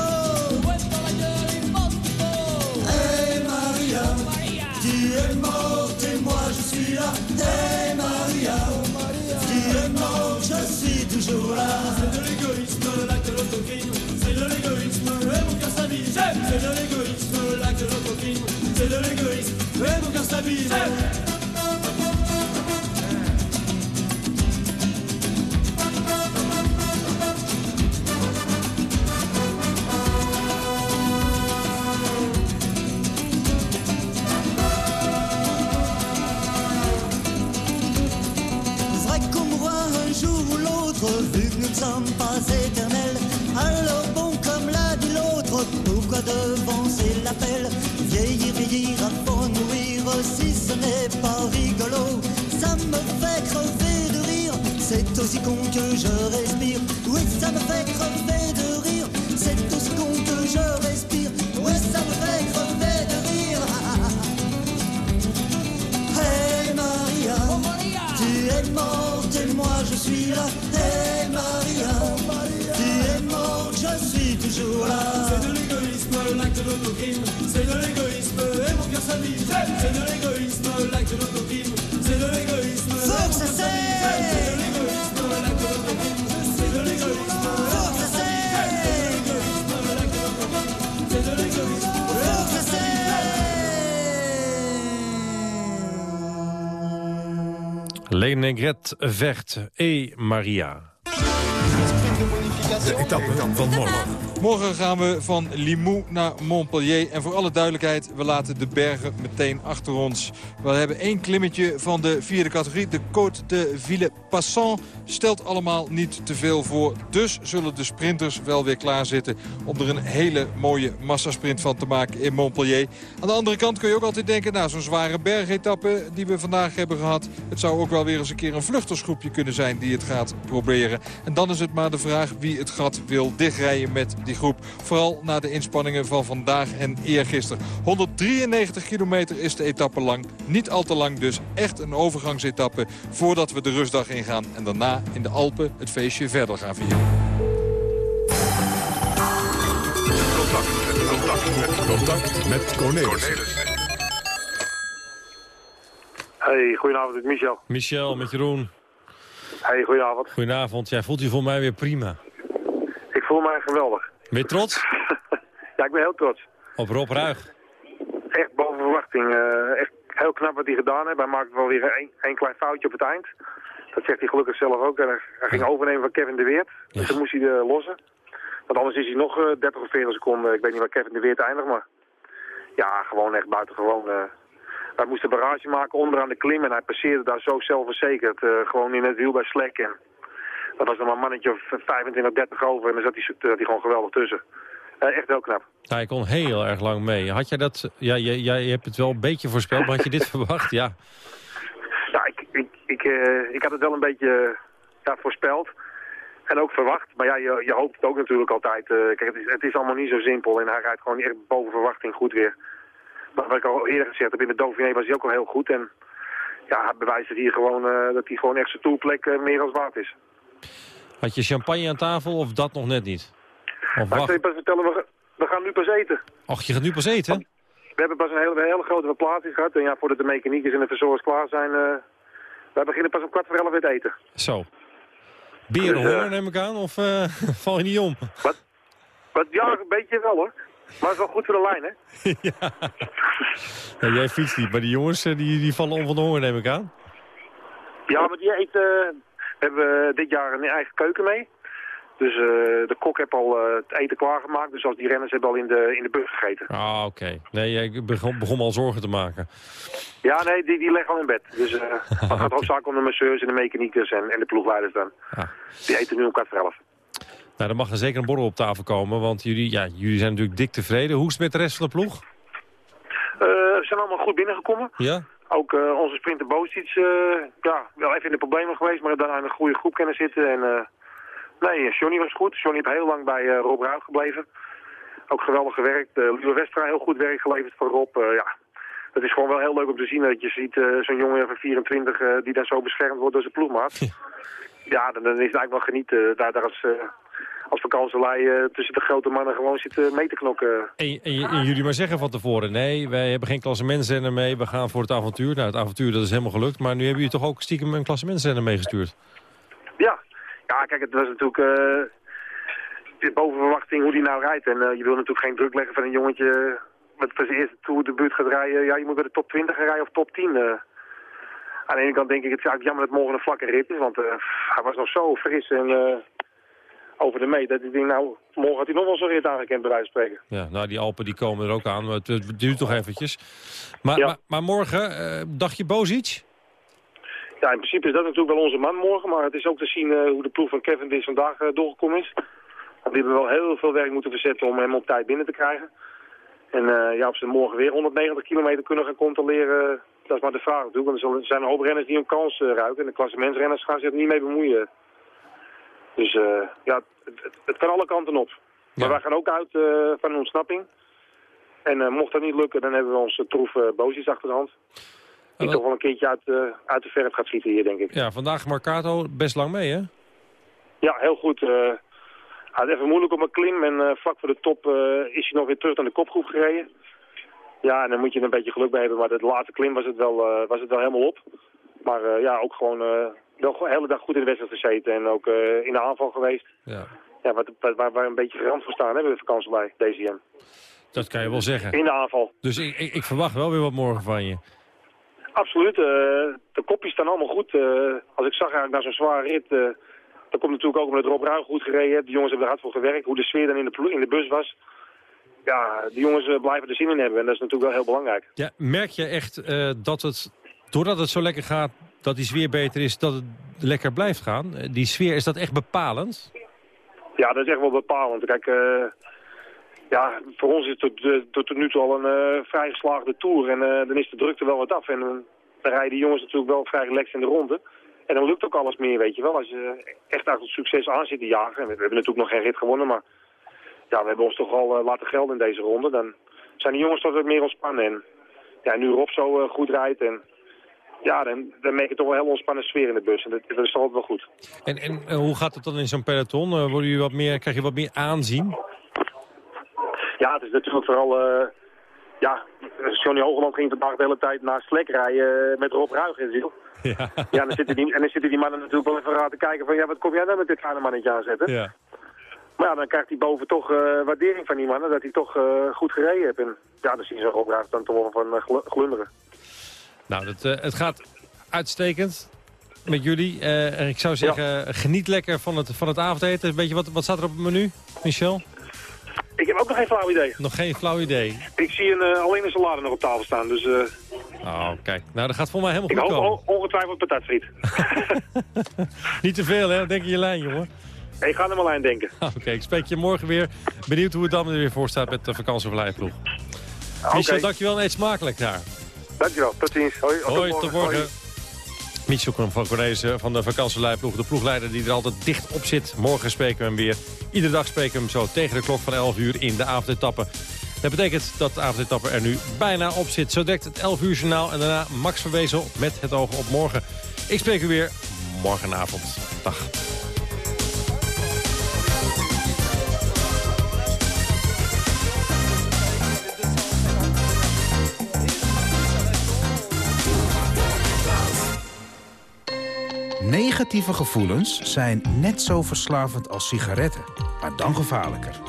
Là. Hey Maria, tu es morte, je suis toujours là. C'est de l'égoïsme, de l'autocrime. C'est de l'égoïsme, et mon cœur s'avise. C'est de l'égoïsme, de l'autocrime. C'est de l'égoïsme, et mon cœur s'abîme. N'est pas rigolo, ça me fait crever de rire. C'est aussi con que je respire. Oui, ça me fait crever de rire. C'est aussi con que je respire. Oui, ça me fait crever de rire. Hey Maria, tu es morte et moi je suis là. Hey Maria, es morte, je suis toujours là. C'est de l'égoïsme, l'acte de l'autocrime. C'est de l'égoïsme et mon cœur s'abîme. C'est de l'égoïsme, l'acte de l'autocrime. C'est de l'égoïsme. Faut que ça cesse. C'est de l'égoïsme, l'acte de l'autocrime. C'est de l'égoïsme. Faut que ça cesse. C'est de l'égoïsme. Faut que ça Lenegret Vecht, E. Maria. De etappe van morgen. Morgen gaan we van Limoux naar Montpellier. En voor alle duidelijkheid, we laten de bergen meteen achter ons. We hebben één klimmetje van de vierde categorie. De Côte de Ville-Passant stelt allemaal niet te veel voor. Dus zullen de sprinters wel weer klaarzitten om er een hele mooie massasprint van te maken in Montpellier. Aan de andere kant kun je ook altijd denken, nou zo'n zware bergetappe die we vandaag hebben gehad. Het zou ook wel weer eens een keer een vluchtersgroepje kunnen zijn die het gaat proberen. En dan is het maar de vraag wie het gat wil dichtrijden met die groep. Vooral na de inspanningen van vandaag en eergisteren. 193 kilometer is de etappe lang. Niet al te lang dus. Echt een overgangsetappe voordat we de rustdag ingaan. En daarna in de Alpen het feestje verder gaan vieren. Contact met Cornelis. Hey, goedenavond, het is Michel. Michel met Jeroen. Hey, goedenavond. Goedenavond. Jij voelt je voor mij weer prima. Ik voel mij geweldig. Ben je trots? Ja, ik ben heel trots. Op Rob Ruig. Echt boven verwachting. eh, echt heel knap wat hij gedaan heeft. Hij maakte wel weer een, een klein foutje op het eind. Dat zegt hij gelukkig zelf ook. Hij, hij ging overnemen van Kevin de Weert. Dus dan moest hij eh, lossen. Want anders is hij nog eh, 30 of 40 seconden. Ik weet niet waar Kevin de Weert eindigt, maar... Ja, gewoon echt buitengewoon. eh hij moest een barrage maken onderaan de klim en hij passeerde daar zo zelfverzekerd. eh, gewoon in het wiel bij Slek. En dat was nog maar een mannetje of 25, 30 over en dan zat hij, zat hij gewoon geweldig tussen. Eh, echt heel knap. Hij kon heel erg lang mee. Had jij dat... Ja, jij, jij hebt het wel een beetje voorspeld, maar had je dit verwacht? Ja. Ja, ik, ik, ik, eh, ik had het wel een beetje eh, ja, voorspeld. En ook verwacht. Maar ja, je, je hoopt het ook natuurlijk altijd. kijk, het is, het is allemaal niet zo simpel. En hij rijdt gewoon echt boven verwachting goed weer. Maar wat ik al eerder gezegd heb, in de Dauphiné was hij ook al heel goed. En ja, hij bewijst het hier gewoon, dat hij gewoon echt zijn toelplek eh, meer als waard is. Had je champagne aan tafel of dat nog net niet? Of ik wacht. pas vertellen, we, ga- we gaan nu pas eten. Och, je gaat nu pas eten? We hebben pas een hele, een hele grote verplaatsing gehad. En ja, voordat de mechaniekers en de verzorgers klaar zijn... eh wij beginnen pas om kwart voor elf met eten. Zo. Berenhonger neem ik aan, of eh, val je niet om? Wat, ja, een beetje wel hoor. Maar het is wel goed voor de lijn, hè? Ja, jij fietst niet, maar die jongens eh, die, die vallen om van de honger neem ik aan. Ja, maar die eten... we hebben dit jaar een eigen keuken mee. Dus eh, de kok heeft al eh, het eten klaargemaakt. Dus als die renners hebben al in de, in de bus gegeten. Ah, oké. Nee, ik begon, begon me al zorgen te maken. Ja, nee, die, die liggen al in bed. Dus eh het gaat ook zaken om de masseurs en de mechaniekers en, en de ploegleiders dan. Die eten nu om kwart voor elf. Nou, dan mag er zeker een borrel op tafel komen, want jullie, ja, jullie zijn natuurlijk dik tevreden. Hoe is het met de rest van de ploeg? We zijn allemaal goed binnengekomen. Ja? Ook eh, onze sprinter Boosic, eh ja, wel even in de problemen geweest, maar daarna in een goede groep kunnen zitten. En eh, nee, Johnny was goed. Johnny heeft heel lang bij Rob Ruig gebleven. Ook geweldig gewerkt. Luwe Westra heel goed werk geleverd voor Rob. Ja, het is gewoon wel heel leuk om te zien dat je ziet zo'n jongen van 24 eh, die dan zo beschermd wordt door zijn ploegmaat. ja, dan, dan is het eigenlijk wel genieten. Daar, daar als, eh als vakantselei eh, tussen de grote mannen gewoon zitten mee te knokken. En, en, en jullie maar zeggen van tevoren, nee, wij hebben geen klassementzender mee, we gaan voor het avontuur. Nou, het avontuur dat is helemaal gelukt, maar nu hebben jullie toch ook stiekem een klassementzender meegestuurd. Ja. ja, kijk, het was natuurlijk eh, boven verwachting hoe die nou rijdt. En eh, je wil natuurlijk geen druk leggen van een jongetje met voor zijn eerste Tour debuut gaat rijden, ja, je moet bij de top 20 gaan rijden of top 10. eh. aan de ene kant denk ik, het is eigenlijk jammer dat morgen een vlakke rit is, want hij was nog zo fris en over de meet. Dat ik denk, nou, morgen had hij nog wel zo'n rit aangekend bij wijze van spreken. Ja, nou, die Alpen die komen er ook aan. maar Het, het duurt toch eventjes. Maar, maar, maar morgen, eh, dacht je Bozic? Ja, in principe is dat natuurlijk wel onze man morgen, maar het is ook te zien eh, hoe de ploeg van Kevin Dis vandaag eh, doorgekomen is. Want die hebben wel heel veel werk moeten verzetten om hem op tijd binnen te krijgen. En eh, ja, of ze morgen weer 190 kilometer kunnen gaan controleren, eh, dat is maar de vraag natuurlijk. Want er zijn een hoop renners die een kans eh, ruiken en de klassementsrenners gaan zich er niet mee bemoeien. Dus eh, ja, het, het, kan alle kanten op. Maar wij gaan ook uit eh, van een ontsnapping. En eh, mocht dat niet lukken, dan hebben we onze troef uh, Bozies achter de hand. Die toch wel een keertje uit, uit de verf gaat schieten hier, denk ik. Ja, vandaag Marcato best lang mee, hè? Ja, heel goed. had even moeilijk op een klim en eh, vlak voor de top is hij nog weer terug naar de kopgroep gereden. Ja, en dan moet je er een beetje geluk bij hebben, maar de laatste klim was het wel, was het wel helemaal op. Maar ja, ook gewoon de hele dag goed in de wedstrijd gezeten en ook eh, in de aanval geweest. Ja. Ja, wat, wat- waar we een beetje gerand voor staan hebben we de vakantie bij, DCM. Dat kan je wel zeggen. In de aanval. Dus ik, ik, ik verwacht wel weer wat morgen van je. Absoluut. eh, de kopjes staan allemaal goed. Eh, als ik zag eigenlijk na zo'n zware rit, eh dat komt natuurlijk ook omdat Rob Ruig goed gereden heeft. De jongens hebben er hard voor gewerkt. Hoe de sfeer dan in de, in de bus was. Ja, de jongens blijven er zin in hebben. En dat is natuurlijk wel heel belangrijk. Ja, merk je echt dat het, doordat het zo lekker gaat, dat die sfeer beter is, dat het lekker blijft gaan? Eh, Die sfeer, is dat echt bepalend? Ja, dat is echt wel bepalend. Kijk, eh, ja, voor ons is het tot, eh, tot, nu toe al een vrij geslaagde tour. En dan is de drukte wel wat af. En dan rijden die jongens natuurlijk wel vrij relaxed in de ronde. En dan lukt ook alles meer, weet je wel. Als je echt achter het succes aan zit te jagen. En we, hebben natuurlijk nog geen rit gewonnen, maar ja, we hebben ons toch al laten gelden in deze ronde. Dan zijn die jongens toch wat meer ontspannen. En ja, nu Rob zo goed rijdt en ja, dan, dan merk je toch wel een heel ontspannen sfeer in de bus. En dat, dat is toch altijd wel goed. En, en eh, hoe gaat het dan in zo'n peloton? Eh, worden jullie wat meer, krijg je wat meer aanzien? Ja, het is natuurlijk vooral... eh ja, Johnny Hogeland ging vandaag de hele tijd naar Slek rijden met Rob Ruig in ziel. Ja. Ja, dan zitten die, en dan zitten die mannen natuurlijk wel even raar te kijken van... ja, wat kom jij nou met dit kleine mannetje aanzetten? Ja. Maar ja, dan krijgt hij boven toch waardering van die mannen... dat hij toch goed gereden heeft. En ja, dan zien ze Rob Ruig dan toch wel van glu- glunderen. Nou, dat, eh, het gaat uitstekend met jullie. Eh, en ik zou zeggen, geniet lekker van het, van het avondeten. Weet je, wat, wat staat er op het menu, Michel? Ik heb ook nog geen flauw idee. Nog geen flauw idee. Ik zie een, eh, alleen een salade nog op tafel staan, dus... Oh, kijk. Nou, dat gaat voor mij ik helemaal hoop goed komen. on- ongetwijfeld patatfriet. Niet te veel, hè? Denk in je lijn, jongen. Ik ga er maar aan denken. Oké, ik spreek je morgen weer. Benieuwd hoe het dan er weer voor staat met de vakantieverleidploeg. Michel, dankjewel en eet smakelijk daar. Dankjewel, tot ziens. Hoi, Hoi, tot morgen. Michel Krom van Cornezen van de vakantieleiderploeg. De ploegleider die er altijd dicht op zit. Morgen spreken we hem weer. Iedere dag spreken we hem zo tegen de klok van 11 uur in de avondetappe. Dat betekent dat de avondetappe er nu bijna op zit. Zo dekt het 11 uur journaal en daarna Max Verwezel met het oog op morgen. Ik spreek u weer morgenavond. Dag. Negatieve gevoelens zijn net zo verslavend als sigaretten, maar dan gevaarlijker.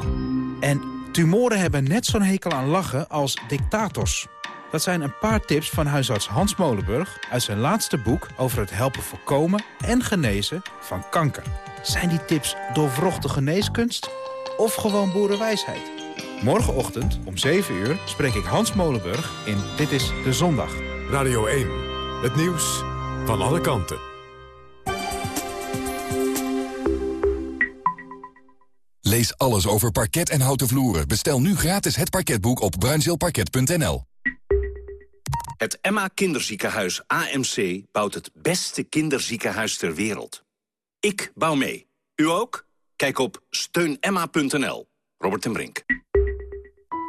En tumoren hebben net zo'n hekel aan lachen als dictators. Dat zijn een paar tips van huisarts Hans Molenburg... uit zijn laatste boek over het helpen voorkomen en genezen van kanker. Zijn die tips doorwrochte geneeskunst of gewoon boerenwijsheid? Morgenochtend om 7 uur spreek ik Hans Molenburg in Dit is de Zondag. Radio 1, het nieuws van alle kanten. Lees alles over parket en houten vloeren. Bestel nu gratis het parketboek op bruinzeelparket.nl. Het Emma Kinderziekenhuis AMC bouwt het beste kinderziekenhuis ter wereld. Ik bouw mee. U ook? Kijk op steunemma.nl. Robert ten Brink.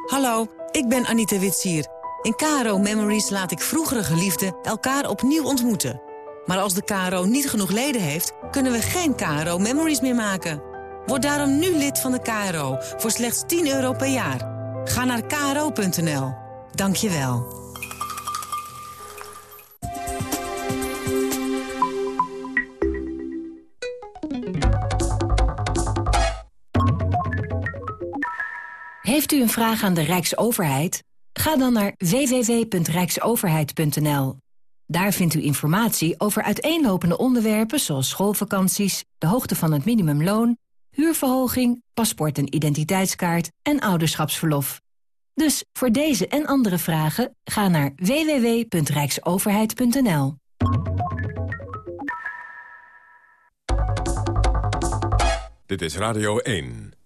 Hallo, ik ben Anita Witsier. In KRO Memories laat ik vroegere geliefden elkaar opnieuw ontmoeten. Maar als de KRO niet genoeg leden heeft, kunnen we geen KRO Memories meer maken. Word daarom nu lid van de KRO voor slechts 10 euro per jaar. Ga naar kro.nl. Dank je wel. Heeft u een vraag aan de Rijksoverheid? Ga dan naar www.rijksoverheid.nl. Daar vindt u informatie over uiteenlopende onderwerpen zoals schoolvakanties, de hoogte van het minimumloon, huurverhoging, paspoort en identiteitskaart en ouderschapsverlof. Dus voor deze en andere vragen ga naar www.rijksoverheid.nl. Dit is Radio 1.